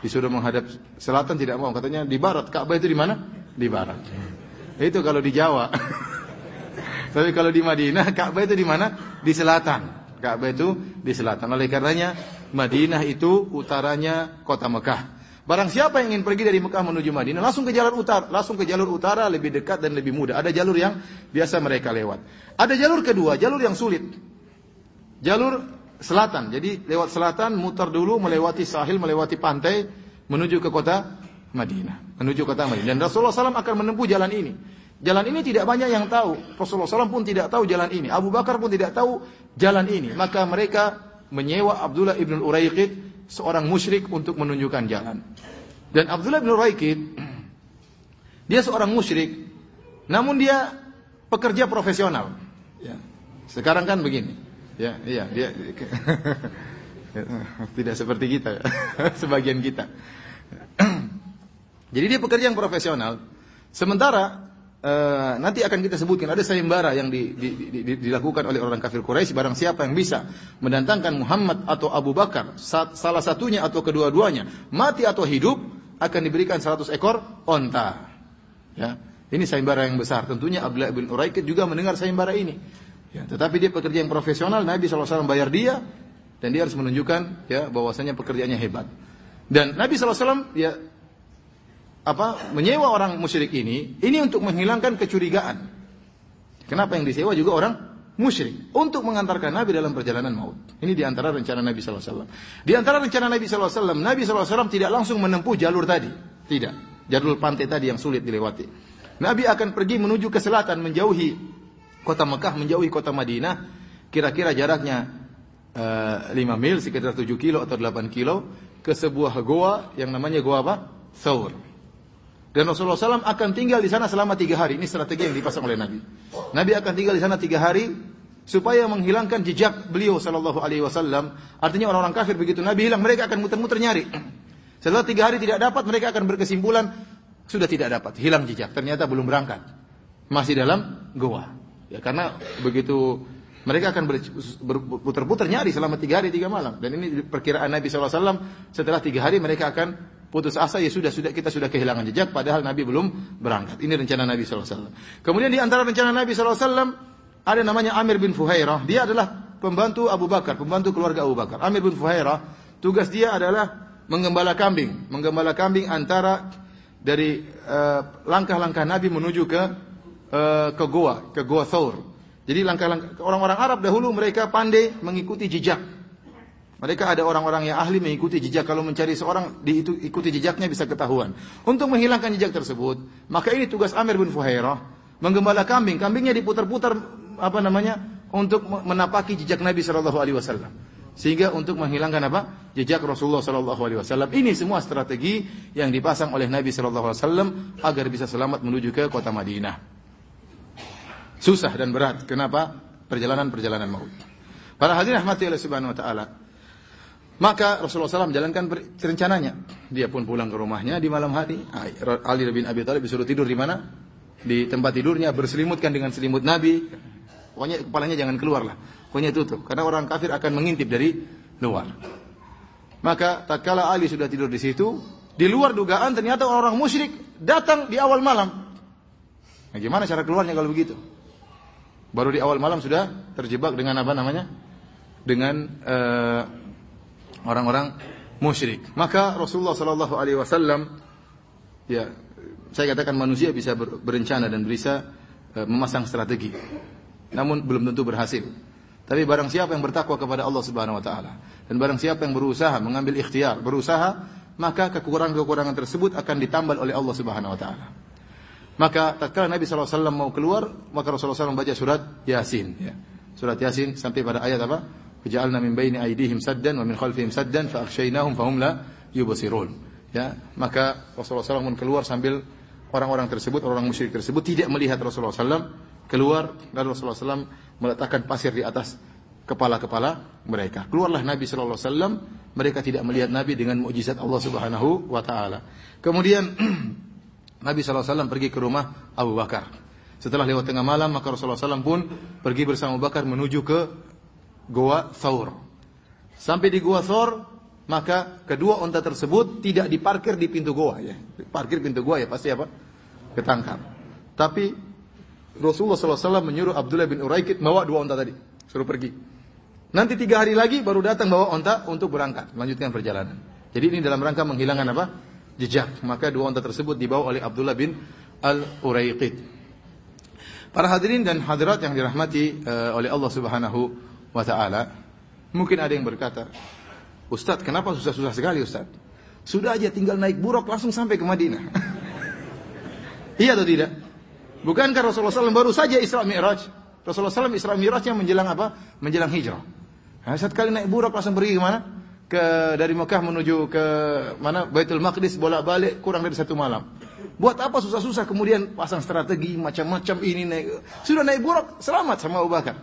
disuruh menghadap selatan tidak mau. Katanya di barat. Ka'bah itu di mana? Di barat. Itu kalau di Jawa. (laughs) Tapi kalau di Madinah Ka'bah itu di mana? Di selatan. Ka'bah itu di selatan. Oleh karenanya Madinah itu utaranya kota Mekah Barang siapa yang ingin pergi dari Mekah menuju Madinah, langsung ke jalur utara, langsung ke jalur utara lebih dekat dan lebih mudah. Ada jalur yang biasa mereka lewat. Ada jalur kedua, jalur yang sulit. Jalur selatan. Jadi lewat selatan muter dulu melewati sahil, melewati pantai menuju ke kota Madinah, menuju kota Madinah. Dan Rasulullah SAW akan menempuh jalan ini. Jalan ini tidak banyak yang tahu. Rasulullah SAW pun tidak tahu jalan ini. Abu Bakar pun tidak tahu jalan ini. Maka mereka menyewa Abdullah ibn Uraiqid seorang musyrik untuk menunjukkan jalan. Dan Abdullah bin Raikid dia seorang musyrik, namun dia pekerja profesional. Ya. Sekarang kan begini, ya, iya, dia (laughs) tidak seperti kita, (laughs) sebagian kita. (clears throat) Jadi dia pekerja yang profesional. Sementara Uh, nanti akan kita sebutkan ada sayembara yang di, di, di, di, dilakukan oleh orang kafir Quraisy. Barang siapa yang bisa mendatangkan Muhammad atau Abu Bakar salah satunya atau kedua-duanya mati atau hidup akan diberikan 100 ekor onta. Ya ini sayembara yang besar. Tentunya Abdullah bin Uraikid juga mendengar sayembara ini. Ya, tetapi dia pekerja yang profesional. Nabi SAW bayar dia dan dia harus menunjukkan ya bahwasanya pekerjaannya hebat. Dan Nabi SAW ya apa menyewa orang musyrik ini ini untuk menghilangkan kecurigaan. Kenapa yang disewa juga orang musyrik untuk mengantarkan Nabi dalam perjalanan maut. Ini di antara rencana Nabi sallallahu alaihi wasallam. Di antara rencana Nabi wasallam, Nabi wasallam tidak langsung menempuh jalur tadi. Tidak. Jalur pantai tadi yang sulit dilewati. Nabi akan pergi menuju ke selatan menjauhi kota Mekah, menjauhi kota Madinah. Kira-kira jaraknya uh, eh, 5 mil, sekitar 7 kilo atau 8 kilo ke sebuah goa yang namanya goa apa? Thawr. Dan Rasulullah SAW akan tinggal di sana selama tiga hari. Ini strategi yang dipasang oleh Nabi. Nabi akan tinggal di sana tiga hari supaya menghilangkan jejak beliau Shallallahu Alaihi Wasallam. Artinya orang-orang kafir begitu Nabi hilang, mereka akan muter-muter nyari. Setelah tiga hari tidak dapat, mereka akan berkesimpulan sudah tidak dapat, hilang jejak. Ternyata belum berangkat, masih dalam goa. Ya karena begitu mereka akan berputar-putar nyari selama tiga hari tiga malam. Dan ini perkiraan Nabi SAW. Setelah tiga hari mereka akan putus asa ya sudah sudah kita sudah kehilangan jejak padahal Nabi belum berangkat. Ini rencana Nabi SAW. Kemudian di antara rencana Nabi SAW ada namanya Amir bin Fuhairah. Dia adalah pembantu Abu Bakar, pembantu keluarga Abu Bakar. Amir bin Fuhairah tugas dia adalah menggembala kambing, menggembala kambing antara dari eh, langkah-langkah uh, Nabi menuju ke uh, ke goa, ke goa Thawr. Jadi langkah-langkah orang-orang Arab dahulu mereka pandai mengikuti jejak mereka ada orang-orang yang ahli mengikuti jejak. Kalau mencari seorang diikuti jejaknya bisa ketahuan. Untuk menghilangkan jejak tersebut, maka ini tugas Amir bin Fuhairah menggembala kambing. Kambingnya diputar-putar apa namanya untuk menapaki jejak Nabi Shallallahu Alaihi Wasallam. Sehingga untuk menghilangkan apa? Jejak Rasulullah Shallallahu Alaihi Wasallam. Ini semua strategi yang dipasang oleh Nabi Shallallahu Alaihi Wasallam agar bisa selamat menuju ke kota Madinah. Susah dan berat. Kenapa? Perjalanan-perjalanan maut. Para hadirin rahmati Allah Subhanahu Wa Taala. Maka Rasulullah SAW menjalankan rencananya. Dia pun pulang ke rumahnya di malam hari. Ali bin Abi Thalib disuruh tidur di mana? Di tempat tidurnya berselimutkan dengan selimut Nabi. Pokoknya kepalanya jangan keluar lah. Pokoknya tutup. Karena orang kafir akan mengintip dari luar. Maka tatkala Ali sudah tidur di situ, di luar dugaan ternyata orang-orang musyrik datang di awal malam. Nah, gimana cara keluarnya kalau begitu? Baru di awal malam sudah terjebak dengan apa namanya? Dengan uh, orang-orang musyrik. Maka Rasulullah Shallallahu Alaihi Wasallam, ya, saya katakan manusia bisa berencana dan bisa uh, memasang strategi, namun belum tentu berhasil. Tapi barang siapa yang bertakwa kepada Allah Subhanahu Wa Taala dan barang siapa yang berusaha mengambil ikhtiar, berusaha, maka kekurangan-kekurangan tersebut akan ditambal oleh Allah Subhanahu Wa Taala. Maka tatkala Nabi SAW mau keluar, maka Rasulullah SAW membaca surat Yasin. Ya. Surat Yasin sampai pada ayat apa? Faja'alna min baini aydihim saddan wa min khalfihim saddan fa akhshaynahum fahum la yubsirun. Ya, maka Rasulullah SAW pun keluar sambil orang-orang tersebut, orang musyrik tersebut tidak melihat Rasulullah SAW keluar dan Rasulullah SAW meletakkan pasir di atas kepala-kepala mereka. Keluarlah Nabi Sallallahu Alaihi Wasallam, mereka tidak melihat Nabi dengan mukjizat Allah Subhanahu Wa Taala. Kemudian (clears throat) Nabi Sallallahu Alaihi pergi ke rumah Abu Bakar. Setelah lewat tengah malam, maka Rasulullah SAW pun pergi bersama Abu Bakar menuju ke Goa Thawr. Sampai di Goa Thawr, maka kedua unta tersebut tidak diparkir di pintu goa ya. Parkir pintu goa ya pasti apa? Ketangkap. Tapi Rasulullah SAW menyuruh Abdullah bin Uraikid bawa dua unta tadi, suruh pergi. Nanti tiga hari lagi baru datang bawa unta untuk berangkat, melanjutkan perjalanan. Jadi ini dalam rangka menghilangkan apa? Jejak. Maka dua unta tersebut dibawa oleh Abdullah bin Al-Uraiqid. Para hadirin dan hadirat yang dirahmati uh, oleh Allah Subhanahu wa taala, mungkin ada yang berkata, "Ustaz, kenapa susah-susah sekali, Ustaz? Sudah aja tinggal naik buruk langsung sampai ke Madinah." (laughs) iya atau tidak? Bukankah Rasulullah SAW baru saja Isra Mi'raj? Rasulullah SAW Isra Mi'rajnya menjelang apa? Menjelang hijrah. Nah, saat kali naik buruk langsung pergi ke mana? Ke dari Mekah menuju ke mana? Baitul Maqdis bolak-balik kurang dari satu malam. Buat apa susah-susah kemudian pasang strategi macam-macam ini naik. Sudah naik buruk selamat sama Abu Bakar.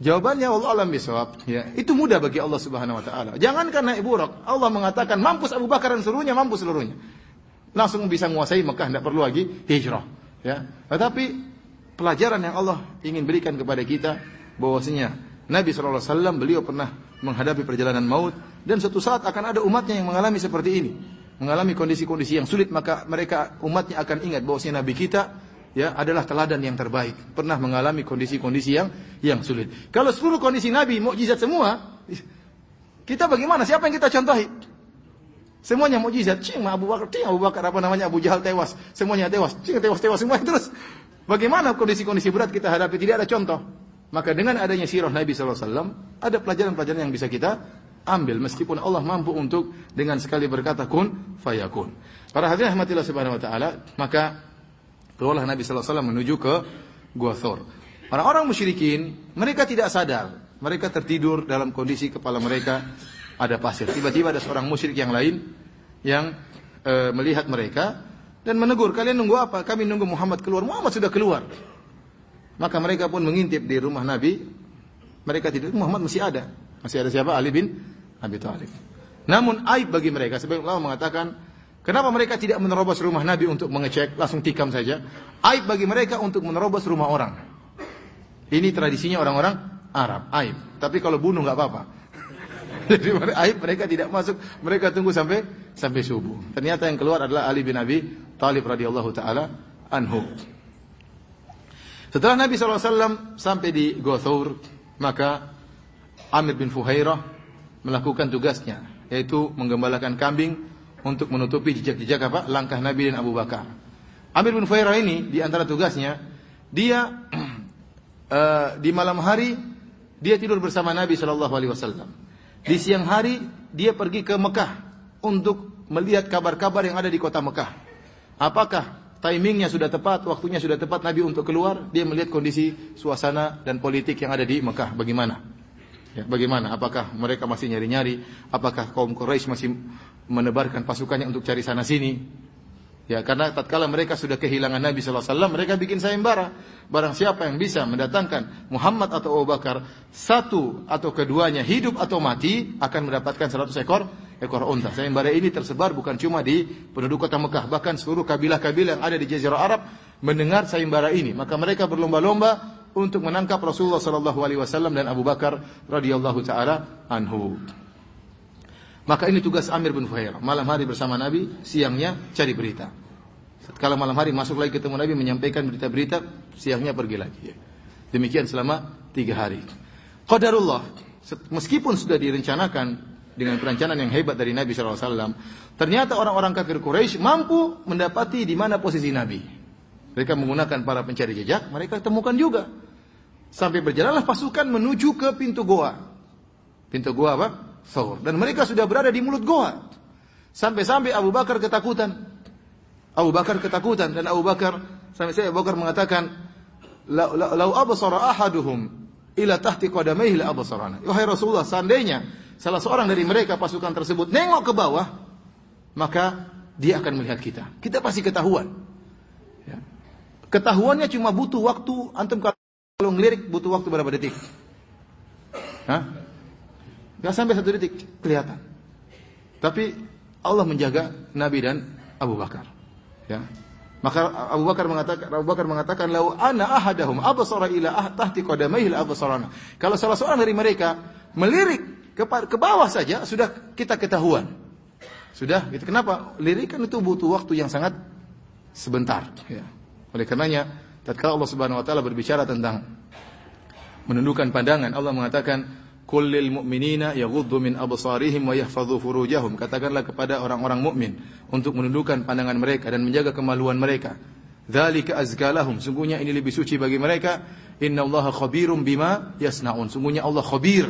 Jawabannya Allah alam bisawab. Ya, itu mudah bagi Allah Subhanahu wa taala. Jangan karena ibu rok. Allah mengatakan mampus Abu Bakar dan seluruhnya mampus seluruhnya. Langsung bisa menguasai Mekah, tidak perlu lagi hijrah. Ya. Tetapi pelajaran yang Allah ingin berikan kepada kita bahwasanya Nabi SAW beliau pernah menghadapi perjalanan maut dan suatu saat akan ada umatnya yang mengalami seperti ini, mengalami kondisi-kondisi yang sulit maka mereka umatnya akan ingat bahwasanya Nabi kita ya adalah teladan yang terbaik. Pernah mengalami kondisi-kondisi yang yang sulit. Kalau seluruh kondisi Nabi mukjizat semua, kita bagaimana? Siapa yang kita contohi? Semuanya mukjizat. Cing Abu Bakar, cing Abu Bakar apa namanya Abu Jahal tewas, semuanya tewas. Cing tewas-tewas semua (laughs) terus. Bagaimana kondisi-kondisi berat kita hadapi? Tidak ada contoh. Maka dengan adanya sirah Nabi SAW, ada pelajaran-pelajaran yang bisa kita ambil meskipun Allah mampu untuk dengan sekali berkata kun fayakun. Para hadirin rahmatillah subhanahu wa taala, maka keluarlah Nabi wasallam menuju ke Gua Thor. Orang-orang musyrikin, mereka tidak sadar, mereka tertidur dalam kondisi kepala mereka ada pasir. Tiba-tiba ada seorang musyrik yang lain yang e, melihat mereka dan menegur, "Kalian nunggu apa? Kami nunggu Muhammad keluar. Muhammad sudah keluar." Maka mereka pun mengintip di rumah Nabi. Mereka tidak, Muhammad masih ada. Masih ada siapa? Ali bin Abi Thalib. Namun aib bagi mereka. Sebagian ulama mengatakan, kenapa mereka tidak menerobos rumah Nabi untuk mengecek, langsung tikam saja? Aib bagi mereka untuk menerobos rumah orang. Ini tradisinya orang-orang Arab, aib. Tapi kalau bunuh nggak apa-apa. (laughs) Jadi aib mereka tidak masuk, mereka tunggu sampai sampai subuh. Ternyata yang keluar adalah Ali bin Abi Thalib radhiyallahu taala anhu. Setelah Nabi SAW sampai di Gothur, maka Amir bin Fuhairah melakukan tugasnya yaitu menggembalakan kambing untuk menutupi jejak-jejak apa langkah Nabi dan Abu Bakar. Amir bin Fuhairah ini di antara tugasnya dia uh, (clears throat) di malam hari dia tidur bersama Nabi Shallallahu Alaihi Wasallam. Di siang hari dia pergi ke Mekah untuk melihat kabar-kabar yang ada di kota Mekah. Apakah timingnya sudah tepat, waktunya sudah tepat Nabi untuk keluar? Dia melihat kondisi suasana dan politik yang ada di Mekah. Bagaimana? Ya, bagaimana? Apakah mereka masih nyari-nyari? Apakah kaum Quraisy masih menebarkan pasukannya untuk cari sana sini? Ya, karena tatkala mereka sudah kehilangan Nabi sallallahu alaihi wasallam, mereka bikin sayembara. Barang siapa yang bisa mendatangkan Muhammad atau Abu Bakar satu atau keduanya hidup atau mati akan mendapatkan 100 ekor ekor unta. Sayembara ini tersebar bukan cuma di penduduk kota Mekah, bahkan seluruh kabilah-kabilah yang ada di Jazirah Arab mendengar sayembara ini. Maka mereka berlomba-lomba untuk menangkap Rasulullah sallallahu alaihi wasallam dan Abu Bakar radhiyallahu taala anhu. Maka ini tugas Amir bin Fuhair. Malam hari bersama Nabi, siangnya cari berita. Kalau malam hari masuk lagi ketemu Nabi menyampaikan berita-berita, siangnya pergi lagi. Demikian selama tiga hari. Qadarullah, meskipun sudah direncanakan dengan perencanaan yang hebat dari Nabi SAW, ternyata orang-orang kafir Quraisy mampu mendapati di mana posisi Nabi. Mereka menggunakan para pencari jejak, mereka temukan juga. Sampai berjalanlah pasukan menuju ke pintu goa. Pintu goa apa? Thawr. Dan mereka sudah berada di mulut goa. Sampai-sampai Abu Bakar ketakutan. Abu Bakar ketakutan dan Abu Bakar sampai saya Abu Bakar mengatakan, "Lau absara ahaduhum ila tahti qadamaihi la absarana." Wahai Rasulullah, seandainya salah seorang dari mereka pasukan tersebut nengok ke bawah, maka dia akan melihat kita. Kita pasti ketahuan. Ketahuannya cuma butuh waktu antum kalau ngelirik butuh waktu berapa detik? Hah? Gak sampai satu detik kelihatan. Tapi Allah menjaga Nabi dan Abu Bakar. Ya. Maka Abu Bakar mengatakan Abu Bakar mengatakan lau ana ahadahum absara ila ah tahti qadamaihi absarana. Kalau salah seorang dari mereka melirik ke, ke bawah saja sudah kita ketahuan. Sudah, gitu. Kenapa? Lirikan itu butuh waktu yang sangat sebentar, ya. Oleh karenanya, tatkala Allah Subhanahu wa taala berbicara tentang menundukkan pandangan, Allah mengatakan kullil mu'minina yaghuddu min absarihim wa yahfadhu furujahum. Katakanlah kepada orang-orang mukmin untuk menundukkan pandangan mereka dan menjaga kemaluan mereka. Dzalika azkalahum. Sungguhnya ini lebih suci bagi mereka. Innallaha khabirum bima yasnaun. Sungguhnya Allah khabir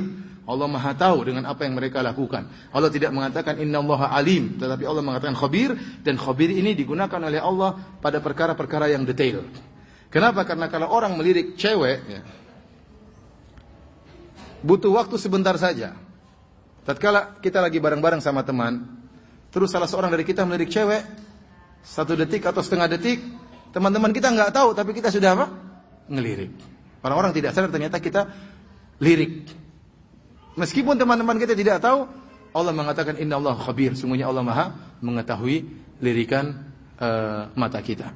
Allah Maha tahu dengan apa yang mereka lakukan. Allah tidak mengatakan Inna Allah alim, tetapi Allah mengatakan khabir dan khabir ini digunakan oleh Allah pada perkara-perkara yang detail. Kenapa? Karena kalau orang melirik cewek ya, butuh waktu sebentar saja. Tatkala kita lagi bareng-bareng sama teman, terus salah seorang dari kita melirik cewek satu detik atau setengah detik, teman-teman kita nggak tahu, tapi kita sudah apa? Ngelirik. Orang-orang tidak sadar ternyata kita lirik. Meskipun teman-teman kita tidak tahu, Allah mengatakan Inna Allah khabir. Sungguhnya Allah maha mengetahui lirikan uh, mata kita.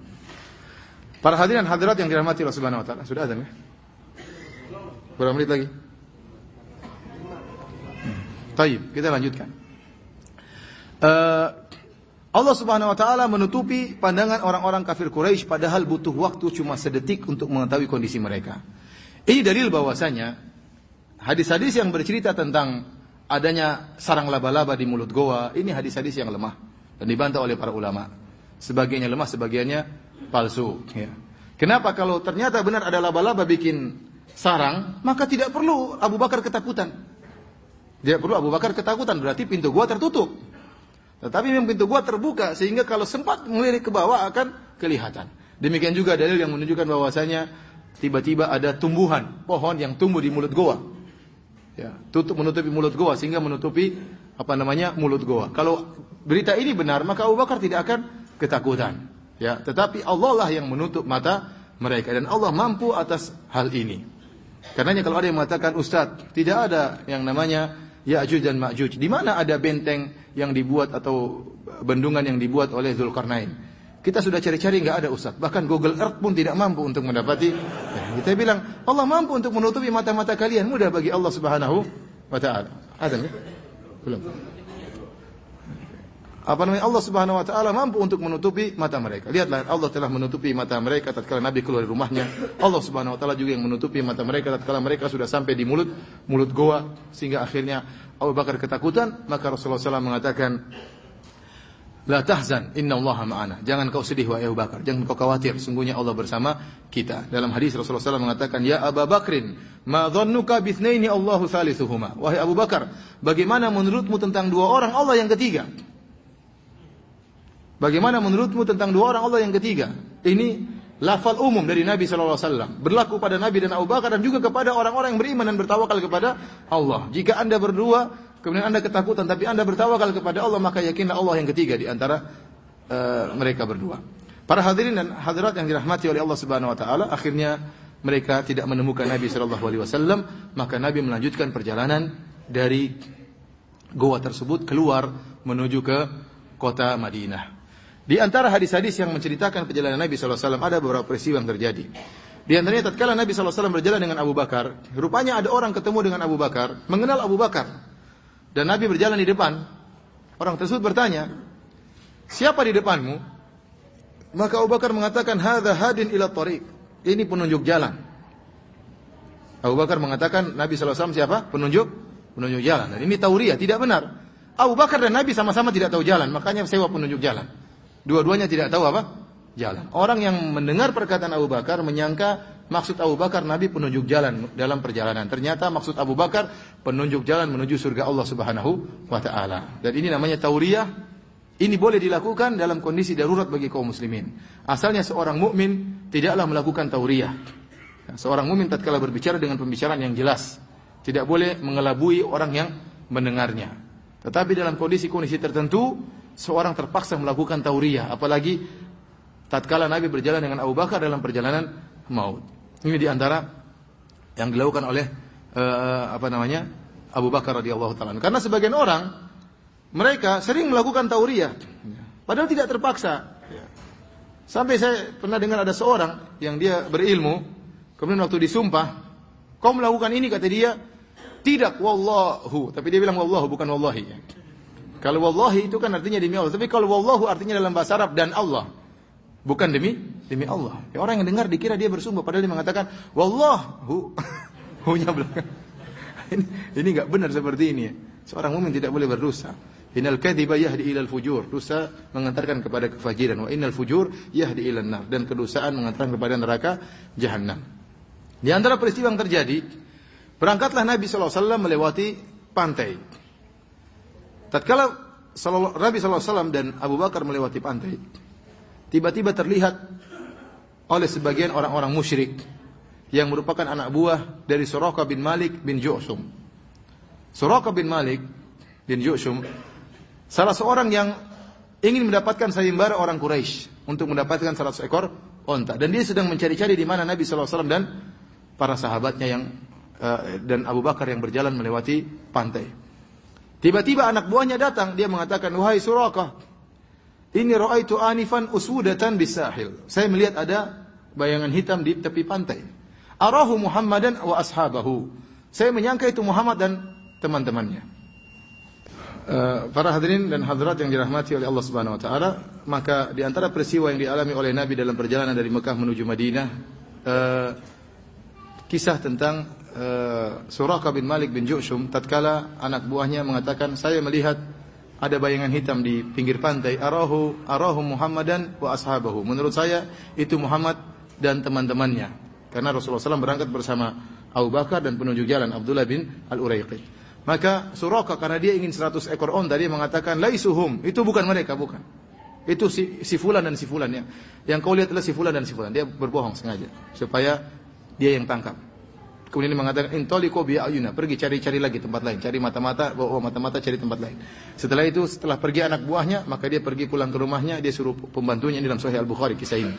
Para hadirin hadirat yang dirahmati Allah Subhanahu wa taala. Sudah ada ya? Berapa menit lagi? Hmm. Taib, kita lanjutkan. Uh, Allah Subhanahu wa taala menutupi pandangan orang-orang kafir Quraisy padahal butuh waktu cuma sedetik untuk mengetahui kondisi mereka. Ini dalil bahwasanya hadis-hadis yang bercerita tentang adanya sarang laba-laba di mulut goa, ini hadis-hadis yang lemah dan dibantah oleh para ulama. Sebagiannya lemah, sebagiannya palsu. Ya. Kenapa kalau ternyata benar ada laba-laba bikin sarang, maka tidak perlu Abu Bakar ketakutan. Tidak perlu Abu Bakar ketakutan, berarti pintu gua tertutup. Tetapi memang pintu gua terbuka sehingga kalau sempat melirik ke bawah akan kelihatan. Demikian juga dalil yang menunjukkan bahwasanya tiba-tiba ada tumbuhan pohon yang tumbuh di mulut goa. Ya, tutup menutupi mulut goa sehingga menutupi apa namanya mulut goa. Kalau berita ini benar, maka Abu Bakar tidak akan ketakutan. Ya, tetapi Allah lah yang menutup mata mereka dan Allah mampu atas hal ini. Karenanya kalau ada yang mengatakan Ustadz, tidak ada yang namanya Ya'juj dan Ma'juj. Di mana ada benteng yang dibuat atau bendungan yang dibuat oleh Zulkarnain? Kita sudah cari-cari nggak ada Ustaz. Bahkan Google Earth pun tidak mampu untuk mendapati. Ya, kita bilang Allah mampu untuk menutupi mata-mata kalian. Mudah bagi Allah Subhanahu wa taala. Ada ya? Belum apa namanya Allah Subhanahu wa taala mampu untuk menutupi mata mereka. Lihatlah Allah telah menutupi mata mereka tatkala Nabi keluar dari rumahnya. Allah Subhanahu wa taala juga yang menutupi mata mereka tatkala mereka sudah sampai di mulut mulut goa sehingga akhirnya Abu Bakar ketakutan, maka Rasulullah SAW mengatakan La tahzan, inna Allah ma'ana. Jangan kau sedih wahai Abu Bakar, jangan kau khawatir, sungguhnya Allah bersama kita. Dalam hadis Rasulullah SAW mengatakan, Ya Abu Bakrin, ma dhannuka bithnaini Allahu thalithuhuma. Wahai Abu Bakar, bagaimana menurutmu tentang dua orang Allah yang ketiga? Bagaimana menurutmu tentang dua orang Allah yang ketiga? Ini lafal umum dari Nabi SAW. Berlaku pada Nabi dan Abu Bakar dan juga kepada orang-orang yang beriman dan bertawakal kepada Allah. Jika anda berdua, kemudian anda ketakutan, tapi anda bertawakal kepada Allah, maka yakinlah Allah yang ketiga di antara uh, mereka berdua. Para hadirin dan hadirat yang dirahmati oleh Allah Subhanahu Wa Taala, akhirnya mereka tidak menemukan Nabi Shallallahu Alaihi Wasallam, maka Nabi melanjutkan perjalanan dari goa tersebut keluar menuju ke kota Madinah. Di antara hadis-hadis yang menceritakan perjalanan Nabi SAW ada beberapa peristiwa yang terjadi. Di antaranya tatkala Nabi SAW berjalan dengan Abu Bakar, rupanya ada orang ketemu dengan Abu Bakar, mengenal Abu Bakar. Dan Nabi berjalan di depan. Orang tersebut bertanya, siapa di depanmu? Maka Abu Bakar mengatakan, Hada hadin ila tariq. Ini penunjuk jalan. Abu Bakar mengatakan, Nabi SAW siapa? Penunjuk? Penunjuk jalan. Dan ini tauriah, tidak benar. Abu Bakar dan Nabi sama-sama tidak tahu jalan, makanya sewa penunjuk jalan. Dua-duanya tidak tahu apa? Jalan. Orang yang mendengar perkataan Abu Bakar menyangka maksud Abu Bakar Nabi penunjuk jalan dalam perjalanan. Ternyata maksud Abu Bakar penunjuk jalan menuju surga Allah Subhanahu wa taala. Dan ini namanya tauriah. Ini boleh dilakukan dalam kondisi darurat bagi kaum muslimin. Asalnya seorang mukmin tidaklah melakukan tauriah. Seorang mukmin tatkala berbicara dengan pembicaraan yang jelas, tidak boleh mengelabui orang yang mendengarnya. Tetapi dalam kondisi-kondisi tertentu seorang terpaksa melakukan tauriyah, apalagi tatkala Nabi berjalan dengan Abu Bakar dalam perjalanan maut. Ini di antara yang dilakukan oleh uh, apa namanya Abu Bakar radhiyallahu taala. Karena sebagian orang mereka sering melakukan tauriyah, padahal tidak terpaksa. Sampai saya pernah dengar ada seorang yang dia berilmu, kemudian waktu disumpah, kau melakukan ini kata dia, tidak wallahu, tapi dia bilang wallahu bukan wallahi. Kalau wallahi itu kan artinya demi Allah. Tapi kalau wallahu artinya dalam bahasa Arab dan Allah. Bukan demi demi Allah. Ya, orang yang dengar dikira dia bersumpah padahal dia mengatakan wallahu. (laughs) Hunya belakang. (laughs) ini ini enggak benar seperti ini. Seorang mukmin tidak boleh berdosa. Innal kadhiba yahdi ilal fujur. Dosa mengantarkan kepada kefajiran. Wa innal fujur yahdi ilal nar. Dan kedosaan mengantarkan kepada neraka jahanam. Di antara peristiwa yang terjadi, berangkatlah Nabi SAW melewati pantai. Tatkala Nabi SAW dan Abu Bakar melewati pantai, tiba-tiba terlihat oleh sebagian orang-orang musyrik yang merupakan anak buah dari Suraka bin Malik bin Ju'sum. Suraka bin Malik bin Ju'sum salah seorang yang ingin mendapatkan sayembara orang Quraisy untuk mendapatkan 100 ekor onta dan dia sedang mencari-cari di mana Nabi SAW dan para sahabatnya yang uh, dan Abu Bakar yang berjalan melewati pantai. Tiba-tiba anak buahnya datang, dia mengatakan, "Wahai Suraka, ini ra'aitu anifan usudatan bisahil." Saya melihat ada bayangan hitam di tepi pantai. Arahu Muhammadan wa ashabahu. Saya menyangka itu Muhammad dan teman-temannya. Uh, para hadirin dan hadirat yang dirahmati oleh Allah Subhanahu wa taala, maka di antara peristiwa yang dialami oleh Nabi dalam perjalanan dari Mekah menuju Madinah, uh, kisah tentang uh, Suraka bin Malik bin Ju'shum tatkala anak buahnya mengatakan saya melihat ada bayangan hitam di pinggir pantai arahu arahu Muhammadan wa ashabahu menurut saya itu Muhammad dan teman-temannya karena Rasulullah SAW berangkat bersama Abu Bakar dan penunjuk jalan Abdullah bin Al-Uraiqid. Maka Suraka karena dia ingin 100 ekor onta dia mengatakan laisuhum, itu bukan mereka, bukan. Itu si, si fulan dan si fulan ya. Yang kau lihat adalah si fulan dan si fulan. Dia berbohong sengaja supaya dia yang tangkap. Kemudian dia mengatakan intoliko bi ayuna, pergi cari-cari lagi tempat lain, cari mata-mata, bawa mata-mata cari tempat lain. Setelah itu setelah pergi anak buahnya, maka dia pergi pulang ke rumahnya, dia suruh pembantunya ini dalam Sahih Al-Bukhari kisah ini.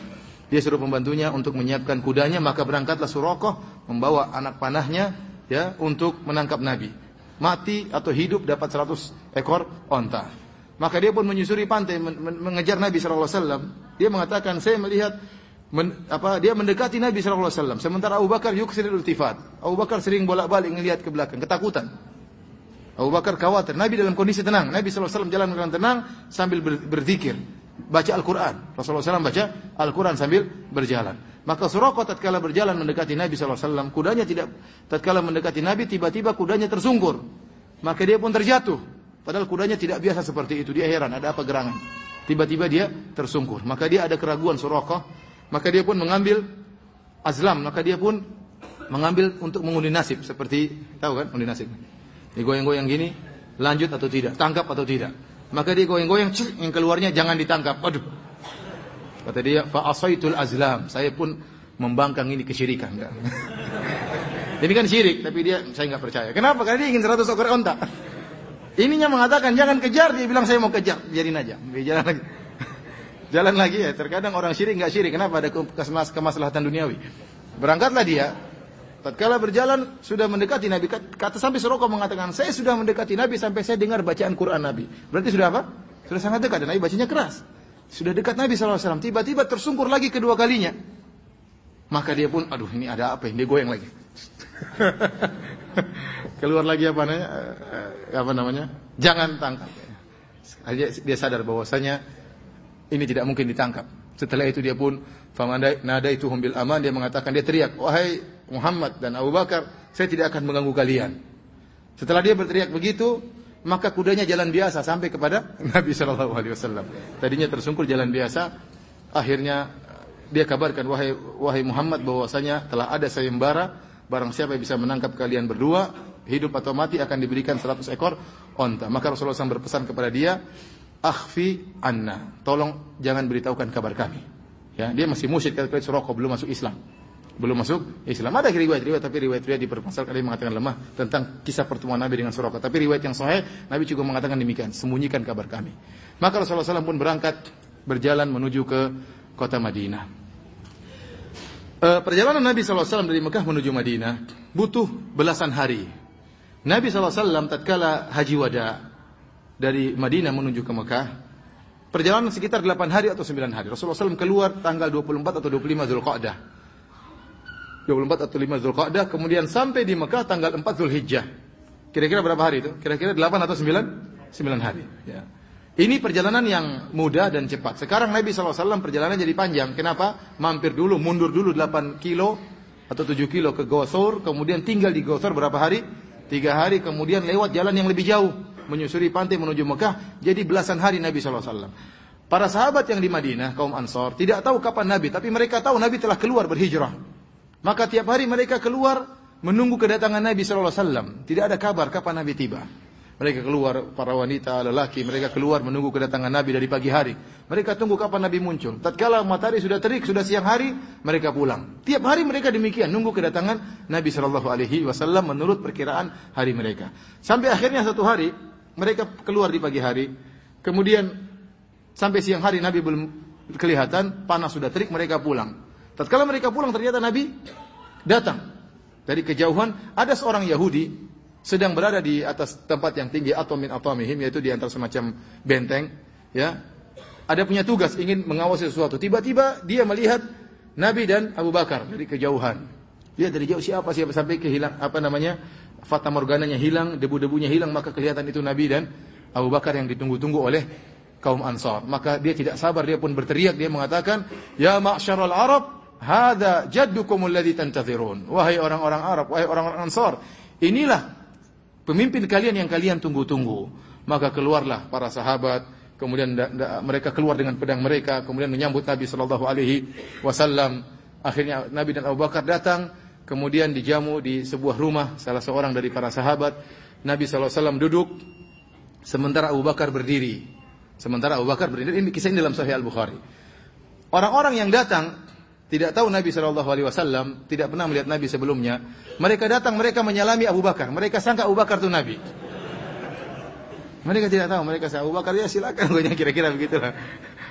Dia suruh pembantunya untuk menyiapkan kudanya, maka berangkatlah Surakoh membawa anak panahnya ya untuk menangkap Nabi. Mati atau hidup dapat 100 ekor onta. Maka dia pun menyusuri pantai mengejar Nabi SAW. Dia mengatakan, saya melihat men, apa dia mendekati Nabi sallallahu alaihi wasallam. Sementara Abu Bakar yuksirul iltifat. Abu Bakar sering bolak-balik melihat ke belakang ketakutan. Abu Bakar khawatir. Nabi dalam kondisi tenang. Nabi sallallahu alaihi wasallam jalan dengan tenang sambil ber, berzikir baca Al-Qur'an. Rasulullah SAW baca Al-Qur'an sambil berjalan. Maka Suraqah tatkala berjalan mendekati Nabi sallallahu alaihi wasallam kudanya tidak tatkala mendekati Nabi tiba-tiba kudanya tersungkur. Maka dia pun terjatuh. Padahal kudanya tidak biasa seperti itu. Dia heran ada apa gerangan? Tiba-tiba dia tersungkur. Maka dia ada keraguan Suraqah maka dia pun mengambil azlam, maka dia pun mengambil untuk mengundi nasib seperti tahu kan undi nasib. Digoyang-goyang gini, lanjut atau tidak, tangkap atau tidak. Maka dia goyang-goyang, yang keluarnya jangan ditangkap. Waduh. Kata dia, fa asaitul azlam. Saya pun membangkang ini kesyirikan. (laughs) ini kan syirik, tapi dia saya nggak percaya. Kenapa? Karena dia ingin 100 ekor onta. Ininya mengatakan jangan kejar, dia bilang saya mau kejar, biarin aja, biar jalan lagi. Jalan lagi ya. Terkadang orang syirik nggak syirik. Kenapa? Ada kemaslahatan duniawi. Berangkatlah dia. Tatkala berjalan sudah mendekati Nabi. Kata sampai Suroko mengatakan, saya sudah mendekati Nabi sampai saya dengar bacaan Quran Nabi. Berarti sudah apa? Sudah sangat dekat. Dan Nabi bacanya keras. Sudah dekat Nabi SAW. Tiba-tiba tersungkur lagi kedua kalinya. Maka dia pun, aduh ini ada apa ini? Goyang lagi. (laughs) Keluar lagi apa namanya? Eh, apa namanya? Jangan tangkap. Dia sadar bahwasanya ini tidak mungkin ditangkap. Setelah itu dia pun nada itu bil aman dia mengatakan dia teriak, "Wahai Muhammad dan Abu Bakar, saya tidak akan mengganggu kalian." Setelah dia berteriak begitu, maka kudanya jalan biasa sampai kepada (laughs) Nabi Shallallahu alaihi wasallam. Tadinya tersungkur jalan biasa, akhirnya dia kabarkan wahai wahai Muhammad bahwasanya telah ada sayembara barang siapa yang bisa menangkap kalian berdua hidup atau mati akan diberikan 100 ekor onta. Maka Rasulullah SAW berpesan kepada dia, akhfi anna. Tolong jangan beritahukan kabar kami. Ya, dia masih musyrik ketika Suraqah belum masuk Islam. Belum masuk Islam. Ada riwayat-riwayat tapi riwayat-riwayat dipermasalahkan ada mengatakan lemah tentang kisah pertemuan Nabi dengan Suraqah. Tapi riwayat yang sahih Nabi juga mengatakan demikian, sembunyikan kabar kami. Maka Rasulullah SAW pun berangkat berjalan menuju ke kota Madinah. E, perjalanan Nabi SAW dari Mekah menuju Madinah butuh belasan hari. Nabi SAW tatkala haji wada dari Madinah menuju ke Mekah perjalanan sekitar 8 hari atau 9 hari. Rasulullah SAW keluar tanggal 24 atau 25 Zulqa'dah. 24 atau 5 Zulqa'dah kemudian sampai di Mekah tanggal 4 Zulhijjah. Kira-kira berapa hari itu? Kira-kira 8 atau 9? 9 hari, ya. Ini perjalanan yang mudah dan cepat. Sekarang Nabi SAW perjalanan jadi panjang. Kenapa? Mampir dulu, mundur dulu 8 kilo atau 7 kilo ke Gosor, kemudian tinggal di Gosor berapa hari? Tiga hari, kemudian lewat jalan yang lebih jauh menyusuri pantai menuju Mekah, jadi belasan hari Nabi SAW. Para sahabat yang di Madinah, kaum Ansor, tidak tahu kapan Nabi, tapi mereka tahu Nabi telah keluar berhijrah. Maka tiap hari mereka keluar menunggu kedatangan Nabi SAW. Tidak ada kabar kapan Nabi tiba. Mereka keluar, para wanita, lelaki, mereka keluar menunggu kedatangan Nabi dari pagi hari. Mereka tunggu kapan Nabi muncul. Tatkala matahari sudah terik, sudah siang hari, mereka pulang. Tiap hari mereka demikian, nunggu kedatangan Nabi Wasallam menurut perkiraan hari mereka. Sampai akhirnya satu hari, mereka keluar di pagi hari. Kemudian sampai siang hari Nabi belum kelihatan, panas sudah terik, mereka pulang. Tatkala mereka pulang ternyata Nabi datang dari kejauhan. Ada seorang Yahudi sedang berada di atas tempat yang tinggi atau min atomihim yaitu di antara semacam benteng. Ya, ada punya tugas ingin mengawasi sesuatu. Tiba-tiba dia melihat Nabi dan Abu Bakar dari kejauhan. Dia dari jauh siapa siapa sampai kehilang apa namanya fata morgananya hilang, debu-debunya hilang, maka kelihatan itu Nabi dan Abu Bakar yang ditunggu-tunggu oleh kaum Ansar. Maka dia tidak sabar, dia pun berteriak, dia mengatakan, "Ya ma'syarul Arab, hadza jaddukum alladhi tantazirun." Wahai orang-orang Arab, wahai orang-orang Ansar, inilah pemimpin kalian yang kalian tunggu-tunggu. Maka keluarlah para sahabat, kemudian da, da, mereka keluar dengan pedang mereka, kemudian menyambut Nabi sallallahu alaihi wasallam. Akhirnya Nabi dan Abu Bakar datang kemudian dijamu di sebuah rumah salah seorang dari para sahabat. Nabi SAW duduk, sementara Abu Bakar berdiri. Sementara Abu Bakar berdiri, ini kisah ini dalam Sahih Al-Bukhari. Orang-orang yang datang tidak tahu Nabi Shallallahu Alaihi Wasallam, tidak pernah melihat Nabi sebelumnya. Mereka datang, mereka menyalami Abu Bakar. Mereka sangka Abu Bakar itu Nabi. Mereka tidak tahu, mereka sangka Abu Bakar ya silakan, (laughs) kira-kira begitulah.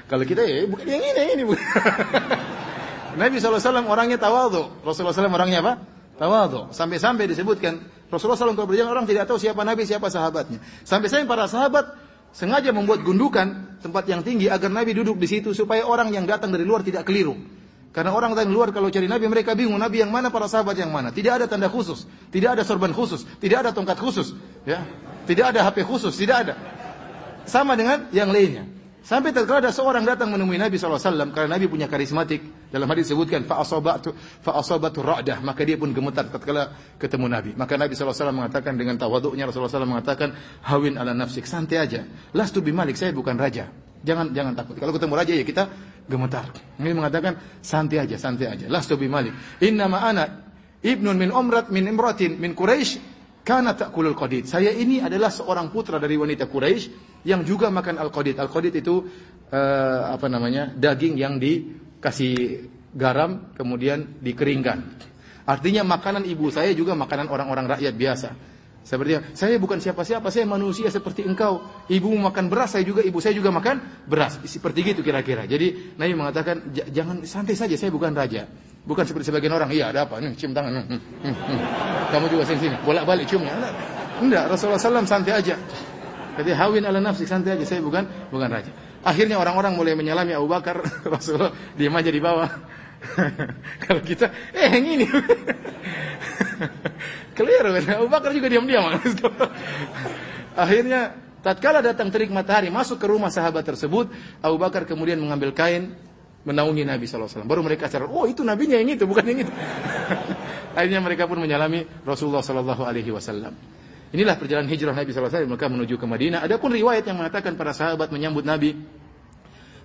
Kalau kita ya bukan yang ini, ini bukan. (laughs) Nabi SAW orangnya tawadhu. Rasulullah SAW orangnya apa? Tawadhu. Sampai-sampai disebutkan Rasulullah SAW kalau berjalan orang tidak tahu siapa Nabi, siapa sahabatnya. Sampai-sampai para sahabat sengaja membuat gundukan tempat yang tinggi agar Nabi duduk di situ supaya orang yang datang dari luar tidak keliru. Karena orang dari luar kalau cari Nabi mereka bingung Nabi yang mana para sahabat yang mana. Tidak ada tanda khusus, tidak ada sorban khusus, tidak ada tongkat khusus, ya. Tidak ada HP khusus, tidak ada. Sama dengan yang lainnya. Sampai terkala ada seorang datang menemui Nabi SAW karena Nabi punya karismatik. Dalam hadis disebutkan fa'asabatu fa'asabatu ra'dah, maka dia pun gemetar tatkala ketemu Nabi. Maka Nabi SAW mengatakan dengan tawaduknya Rasulullah SAW mengatakan hawin ala nafsik, santai aja. Lastu bimalik, saya bukan raja. Jangan jangan takut. Kalau ketemu raja ya kita gemetar. Nabi mengatakan santai aja, santai aja. Lastu bimalik. Inna ana ibnun min umrat min imratin min Quraisy karena takulul qadid. Saya ini adalah seorang putra dari wanita Quraisy yang juga makan al-qadid. Al-qadid itu uh, apa namanya? daging yang dikasih garam kemudian dikeringkan. Artinya makanan ibu saya juga makanan orang-orang rakyat biasa. Seperti saya bukan siapa-siapa, saya manusia seperti engkau. Ibu makan beras, saya juga ibu saya juga makan beras. Seperti gitu kira-kira. Jadi Nabi mengatakan jangan santai saja, saya bukan raja. Bukan seperti sebagian orang, iya ada apa? Nih, cium tangan. Hmm, hmm, hmm. Kamu juga sini sini, bolak-balik ciumnya. Enggak, Rasulullah SAW santai aja. Jadi hawin ala nafsi santai aja. Saya bukan bukan raja. Akhirnya orang-orang mulai menyalami Abu Bakar. (laughs) Rasulullah diam aja di bawah. (laughs) Kalau kita, eh yang ini. (laughs) Keliru. Abu Bakar juga diam-diam. Akhirnya tatkala datang terik matahari masuk ke rumah sahabat tersebut, Abu Bakar kemudian mengambil kain menaungi Nabi SAW. Baru mereka sadar, oh itu nabinya yang itu, bukan yang itu. Akhirnya mereka pun menyalami Rasulullah SAW. Inilah perjalanan hijrah Nabi SAW mereka menuju ke Madinah. Adapun riwayat yang mengatakan para sahabat menyambut Nabi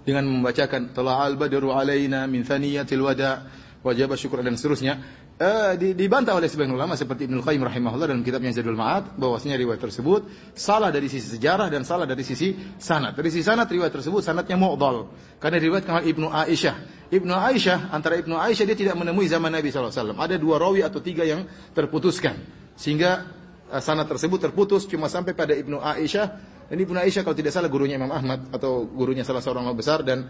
dengan membacakan telah al-badru alaina min thaniyatil wada wajib syukur dan seterusnya uh, dibantah oleh sebagian ulama seperti Ibnu Qayyim rahimahullah dalam kitabnya Zadul Ma'ad bahwasanya riwayat tersebut salah dari sisi sejarah dan salah dari sisi sanad. Dari sisi sanad riwayat tersebut sanadnya mu'dhal karena riwayat oleh Ibnu Aisyah. Ibnu Aisyah antara Ibnu Aisyah dia tidak menemui zaman Nabi SAW. Ada dua rawi atau tiga yang terputuskan sehingga Eh, sanad tersebut terputus cuma sampai pada Ibnu Aisyah. Dan Ibnu Aisyah kalau tidak salah gurunya Imam Ahmad atau gurunya salah seorang ulama besar dan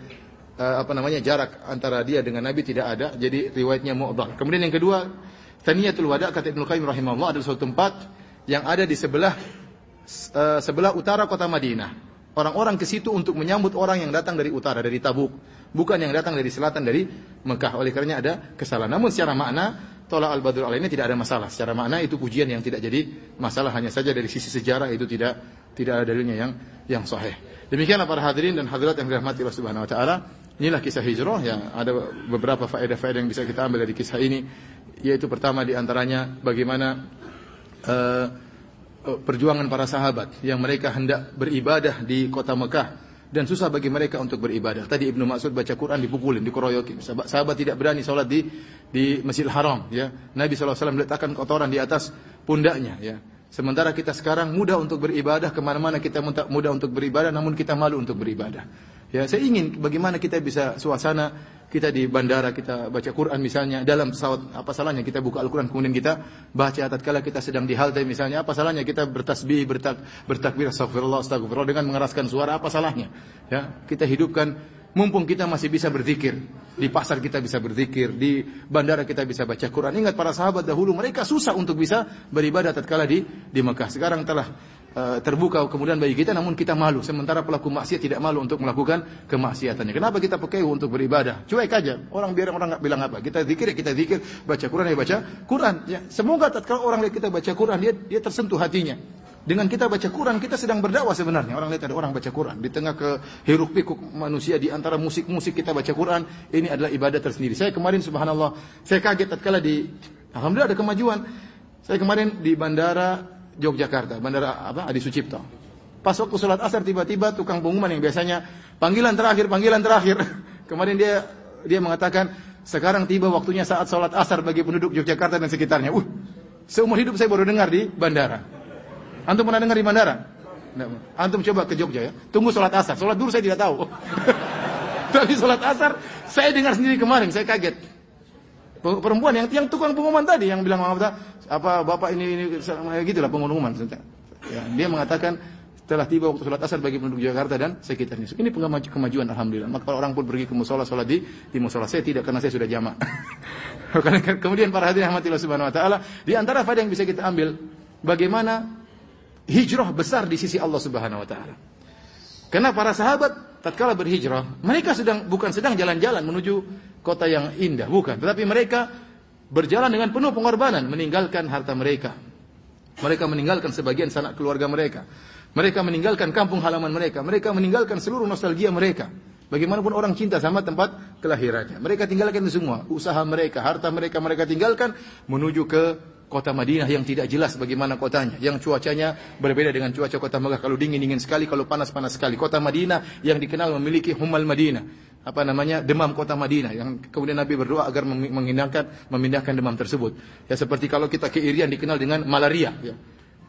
uh, apa namanya jarak antara dia dengan Nabi tidak ada. Jadi riwayatnya mu'dhal. Kemudian yang kedua, Taniyatul Wada kata Ibnu Qayyim rahimahullah adalah suatu tempat yang ada di sebelah uh, sebelah utara kota Madinah. Orang-orang ke situ untuk menyambut orang yang datang dari utara, dari Tabuk, bukan yang datang dari selatan dari Mekah. Oleh karenanya ada kesalahan. Namun secara makna Tola al-Badr ini tidak ada masalah. Secara makna itu pujian yang tidak jadi masalah hanya saja dari sisi sejarah itu tidak tidak ada dalilnya yang yang sahih. Demikianlah para hadirin dan hadirat yang dirahmati Allah Subhanahu wa taala. Inilah kisah hijrah yang ada beberapa faedah-faedah yang bisa kita ambil dari kisah ini yaitu pertama di antaranya bagaimana uh, perjuangan para sahabat yang mereka hendak beribadah di kota Mekah dan susah bagi mereka untuk beribadah. Tadi Ibnu Mas'ud baca Quran dipukulin, dikeroyokin. Sahabat, sahabat tidak berani sholat di di Masjidil Haram, ya. Nabi SAW meletakkan kotoran di atas pundaknya, ya. Sementara kita sekarang mudah untuk beribadah, ke mana-mana kita mudah untuk beribadah, namun kita malu untuk beribadah. Ya, saya ingin bagaimana kita bisa suasana kita di bandara kita baca Quran misalnya dalam pesawat apa salahnya kita buka Al-Quran kemudian kita baca tatkala kita sedang di halte misalnya apa salahnya kita bertasbih bertak, bertakbir astagfirullah astagfirullah dengan mengeraskan suara apa salahnya ya kita hidupkan mumpung kita masih bisa berzikir di pasar kita bisa berzikir di bandara kita bisa baca Quran. Ingat para sahabat dahulu mereka susah untuk bisa beribadah tatkala di di Mekah. Sekarang telah terbuka kemudian bagi kita namun kita malu sementara pelaku maksiat tidak malu untuk melakukan kemaksiatannya. Kenapa kita pakai untuk beribadah? Cuek aja. Orang biar orang nggak bilang apa. Kita zikir ya kita zikir, baca Quran ya baca Quran. Ya, semoga tatkala orang lihat kita baca Quran dia dia tersentuh hatinya. Dengan kita baca Quran kita sedang berdakwah sebenarnya. Orang lihat ada orang baca Quran di tengah ke hiruk pikuk manusia di antara musik-musik kita baca Quran, ini adalah ibadah tersendiri. Saya kemarin subhanallah, saya kaget tatkala di alhamdulillah ada kemajuan. Saya kemarin di bandara Yogyakarta, Bandara apa? Adi Sucipto. Pas waktu sholat asar tiba-tiba tukang pengumuman yang biasanya panggilan terakhir, panggilan terakhir. (laughs) Kemarin dia dia mengatakan sekarang tiba waktunya saat sholat asar bagi penduduk Yogyakarta dan sekitarnya. Uh, seumur hidup saya baru dengar di bandara. Antum pernah dengar di bandara? Antum coba ke Jogja ya. Tunggu sholat asar. Sholat dulu saya tidak tahu. (laughs) Tapi sholat asar saya dengar sendiri kemarin. Saya kaget. Perempuan yang yang tukang pengumuman tadi yang bilang apa bapak ini ini gitulah pengumuman. Ya, dia mengatakan telah tiba waktu sholat asar bagi penduduk Jakarta dan sekitarnya. Ini kemajuan Alhamdulillah. Maka orang pun pergi ke musola sholat di di musola. Saya tidak karena saya sudah jamak. (laughs) Kemudian para hadirin rahmatillah subhanahu wa taala, di antara faedah yang bisa kita ambil bagaimana hijrah besar di sisi Allah subhanahu wa taala. Karena para sahabat tatkala berhijrah, mereka sedang bukan sedang jalan-jalan menuju kota yang indah, bukan, tetapi mereka berjalan dengan penuh pengorbanan meninggalkan harta mereka. Mereka meninggalkan sebagian sanak keluarga mereka. Mereka meninggalkan kampung halaman mereka. Mereka meninggalkan seluruh nostalgia mereka. Bagaimanapun orang cinta sama tempat kelahirannya. Mereka tinggalkan itu semua. Usaha mereka, harta mereka, mereka tinggalkan menuju ke kota Madinah yang tidak jelas bagaimana kotanya. Yang cuacanya berbeda dengan cuaca kota Mekah. Kalau dingin-dingin sekali, kalau panas-panas sekali. Kota Madinah yang dikenal memiliki humal Madinah. Apa namanya? Demam kota Madinah. Yang kemudian Nabi berdoa agar memindahkan, memindahkan demam tersebut. Ya seperti kalau kita ke Irian dikenal dengan malaria. Ya.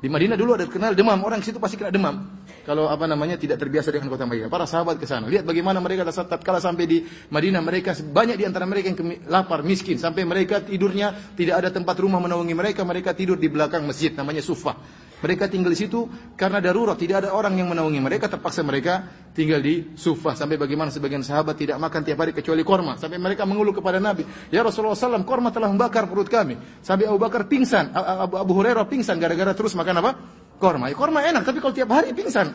Di Madinah dulu ada kenal demam, orang situ pasti kena demam. Kalau apa namanya tidak terbiasa dengan kota Madinah. Para sahabat ke sana. Lihat bagaimana mereka saat kala sampai di Madinah mereka banyak di antara mereka yang lapar, miskin sampai mereka tidurnya tidak ada tempat rumah menaungi mereka, mereka tidur di belakang masjid namanya Sufah. Mereka tinggal di situ karena darurat, tidak ada orang yang menaungi mereka, terpaksa mereka tinggal di Sufah. Sampai bagaimana sebagian sahabat tidak makan tiap hari kecuali korma. Sampai mereka mengeluh kepada Nabi, Ya Rasulullah SAW, korma telah membakar perut kami. Sampai Abu Bakar pingsan, Abu, Hurairah pingsan gara-gara terus makan apa? Korma. Ya, korma enak, tapi kalau tiap hari pingsan.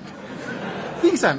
Pingsan.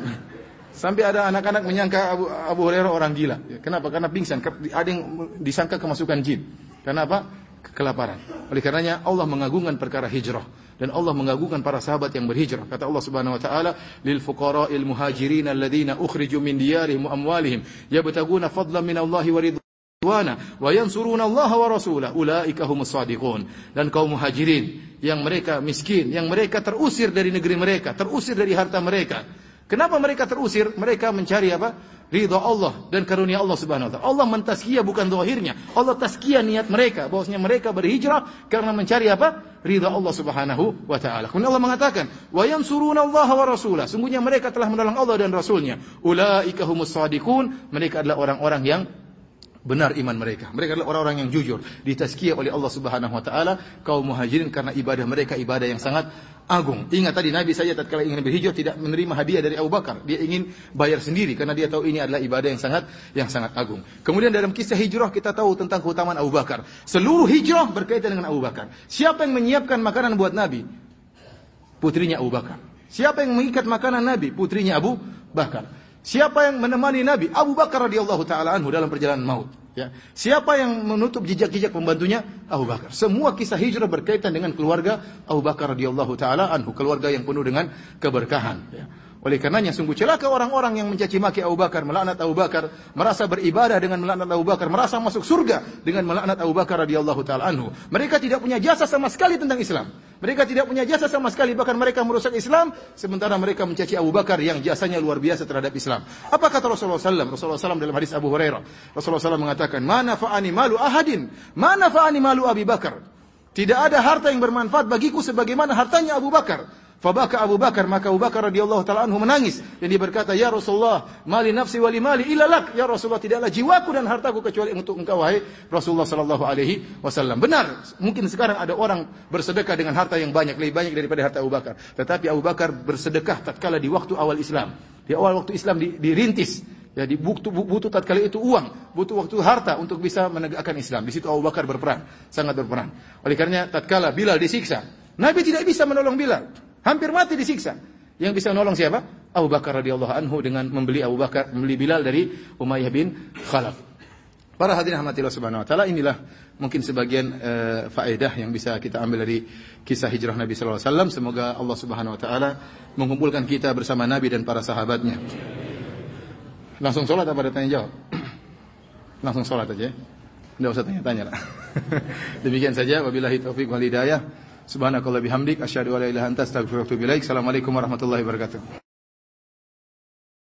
Sampai ada anak-anak menyangka Abu, Abu Hurairah orang gila. Ya, kenapa? Karena pingsan. Ada yang disangka kemasukan jin. Kenapa? Kelaparan. Oleh karenanya Allah mengagungkan perkara hijrah dan Allah mengagungkan para sahabat yang berhijrah. Kata Allah Subhanahu wa taala, "Lil fuqara'il muhajirin alladziina ukhriju min diyarihim wa amwalihim yabtaguna fadlan min Allah wa ridwana wa yansuruna Allah wa rasulahu ulaika humus shadiqun." Dan kaum muhajirin yang mereka miskin, yang mereka terusir dari negeri mereka, terusir dari harta mereka. Kenapa mereka terusir? Mereka mencari apa? Ridha Allah dan karunia Allah Subhanahu wa taala. Allah mentazkiyah bukan zahirnya. Allah tazkiyah niat mereka bahwasanya mereka berhijrah karena mencari apa? ridha Allah Subhanahu wa taala. Kemudian Allah mengatakan, "Wa yansuruna Allah wa rasulah." Sungguhnya mereka telah menolong Allah dan rasulnya. Ulaika humus. Mereka adalah orang-orang yang benar iman mereka. Mereka adalah orang-orang yang jujur, ditazkiyah oleh Allah Subhanahu wa taala kaum muhajirin karena ibadah mereka ibadah yang sangat agung. Ingat tadi Nabi saja tatkala ingin berhijrah tidak menerima hadiah dari Abu Bakar. Dia ingin bayar sendiri karena dia tahu ini adalah ibadah yang sangat yang sangat agung. Kemudian dalam kisah hijrah kita tahu tentang keutamaan Abu Bakar. Seluruh hijrah berkaitan dengan Abu Bakar. Siapa yang menyiapkan makanan buat Nabi? Putrinya Abu Bakar. Siapa yang mengikat makanan Nabi? Putrinya Abu Bakar. Siapa yang menemani Nabi? Abu Bakar radhiyallahu taala anhu dalam perjalanan maut. Ya. Siapa yang menutup jejak-jejak pembantunya? Abu Bakar. Semua kisah hijrah berkaitan dengan keluarga Abu Bakar radhiyallahu taala anhu, keluarga yang penuh dengan keberkahan. Ya. Oleh karenanya sungguh celaka orang-orang yang mencaci maki Abu Bakar, melaknat Abu Bakar, merasa beribadah dengan melaknat Abu Bakar, merasa masuk surga dengan melaknat Abu Bakar radhiyallahu taala anhu. Mereka tidak punya jasa sama sekali tentang Islam. Mereka tidak punya jasa sama sekali bahkan mereka merusak Islam sementara mereka mencaci Abu Bakar yang jasanya luar biasa terhadap Islam. Apa kata Rasulullah SAW? Rasulullah SAW dalam hadis Abu Hurairah. Rasulullah SAW mengatakan, "Mana fa'ani malu ahadin, mana fa'ani malu Abi Bakar." Tidak ada harta yang bermanfaat bagiku sebagaimana hartanya Abu Bakar. Fabaka Abu Bakar, maka Abu Bakar radhiyallahu taala anhu menangis dan dia berkata, "Ya Rasulullah, mali nafsi wali mali illa lak." Ya Rasulullah, tidaklah jiwaku dan hartaku kecuali untuk engkau wahai Rasulullah sallallahu alaihi wasallam. Benar, mungkin sekarang ada orang bersedekah dengan harta yang banyak, lebih banyak daripada harta Abu Bakar. Tetapi Abu Bakar bersedekah tatkala di waktu awal Islam. Di awal waktu Islam dirintis, jadi butuh, butuh tatkala itu uang, butuh waktu harta untuk bisa menegakkan Islam. Di situ Abu Bakar berperan, sangat berperan. Oleh karenanya tatkala Bilal disiksa, Nabi tidak bisa menolong Bilal. Hampir mati disiksa. Yang bisa menolong siapa? Abu Bakar radhiyallahu anhu dengan membeli Abu Bakar, membeli Bilal dari Umayyah bin Khalaf. Para hadirin rahmatillah subhanahu wa taala, inilah mungkin sebagian uh, faedah yang bisa kita ambil dari kisah hijrah Nabi sallallahu alaihi wasallam. Semoga Allah Subhanahu wa taala mengumpulkan kita bersama Nabi dan para sahabatnya. Langsung sholat apa ada tanya jawab? (clears throat) Langsung sholat aja. Tidak usah tanya-tanya. (laughs) Demikian saja. Wabillahi taufiq wal hidayah. Subhanakallah bihamdik asyhadu an la ilaha anta astaghfiruka wa atubu ilaik. Assalamualaikum warahmatullahi wabarakatuh.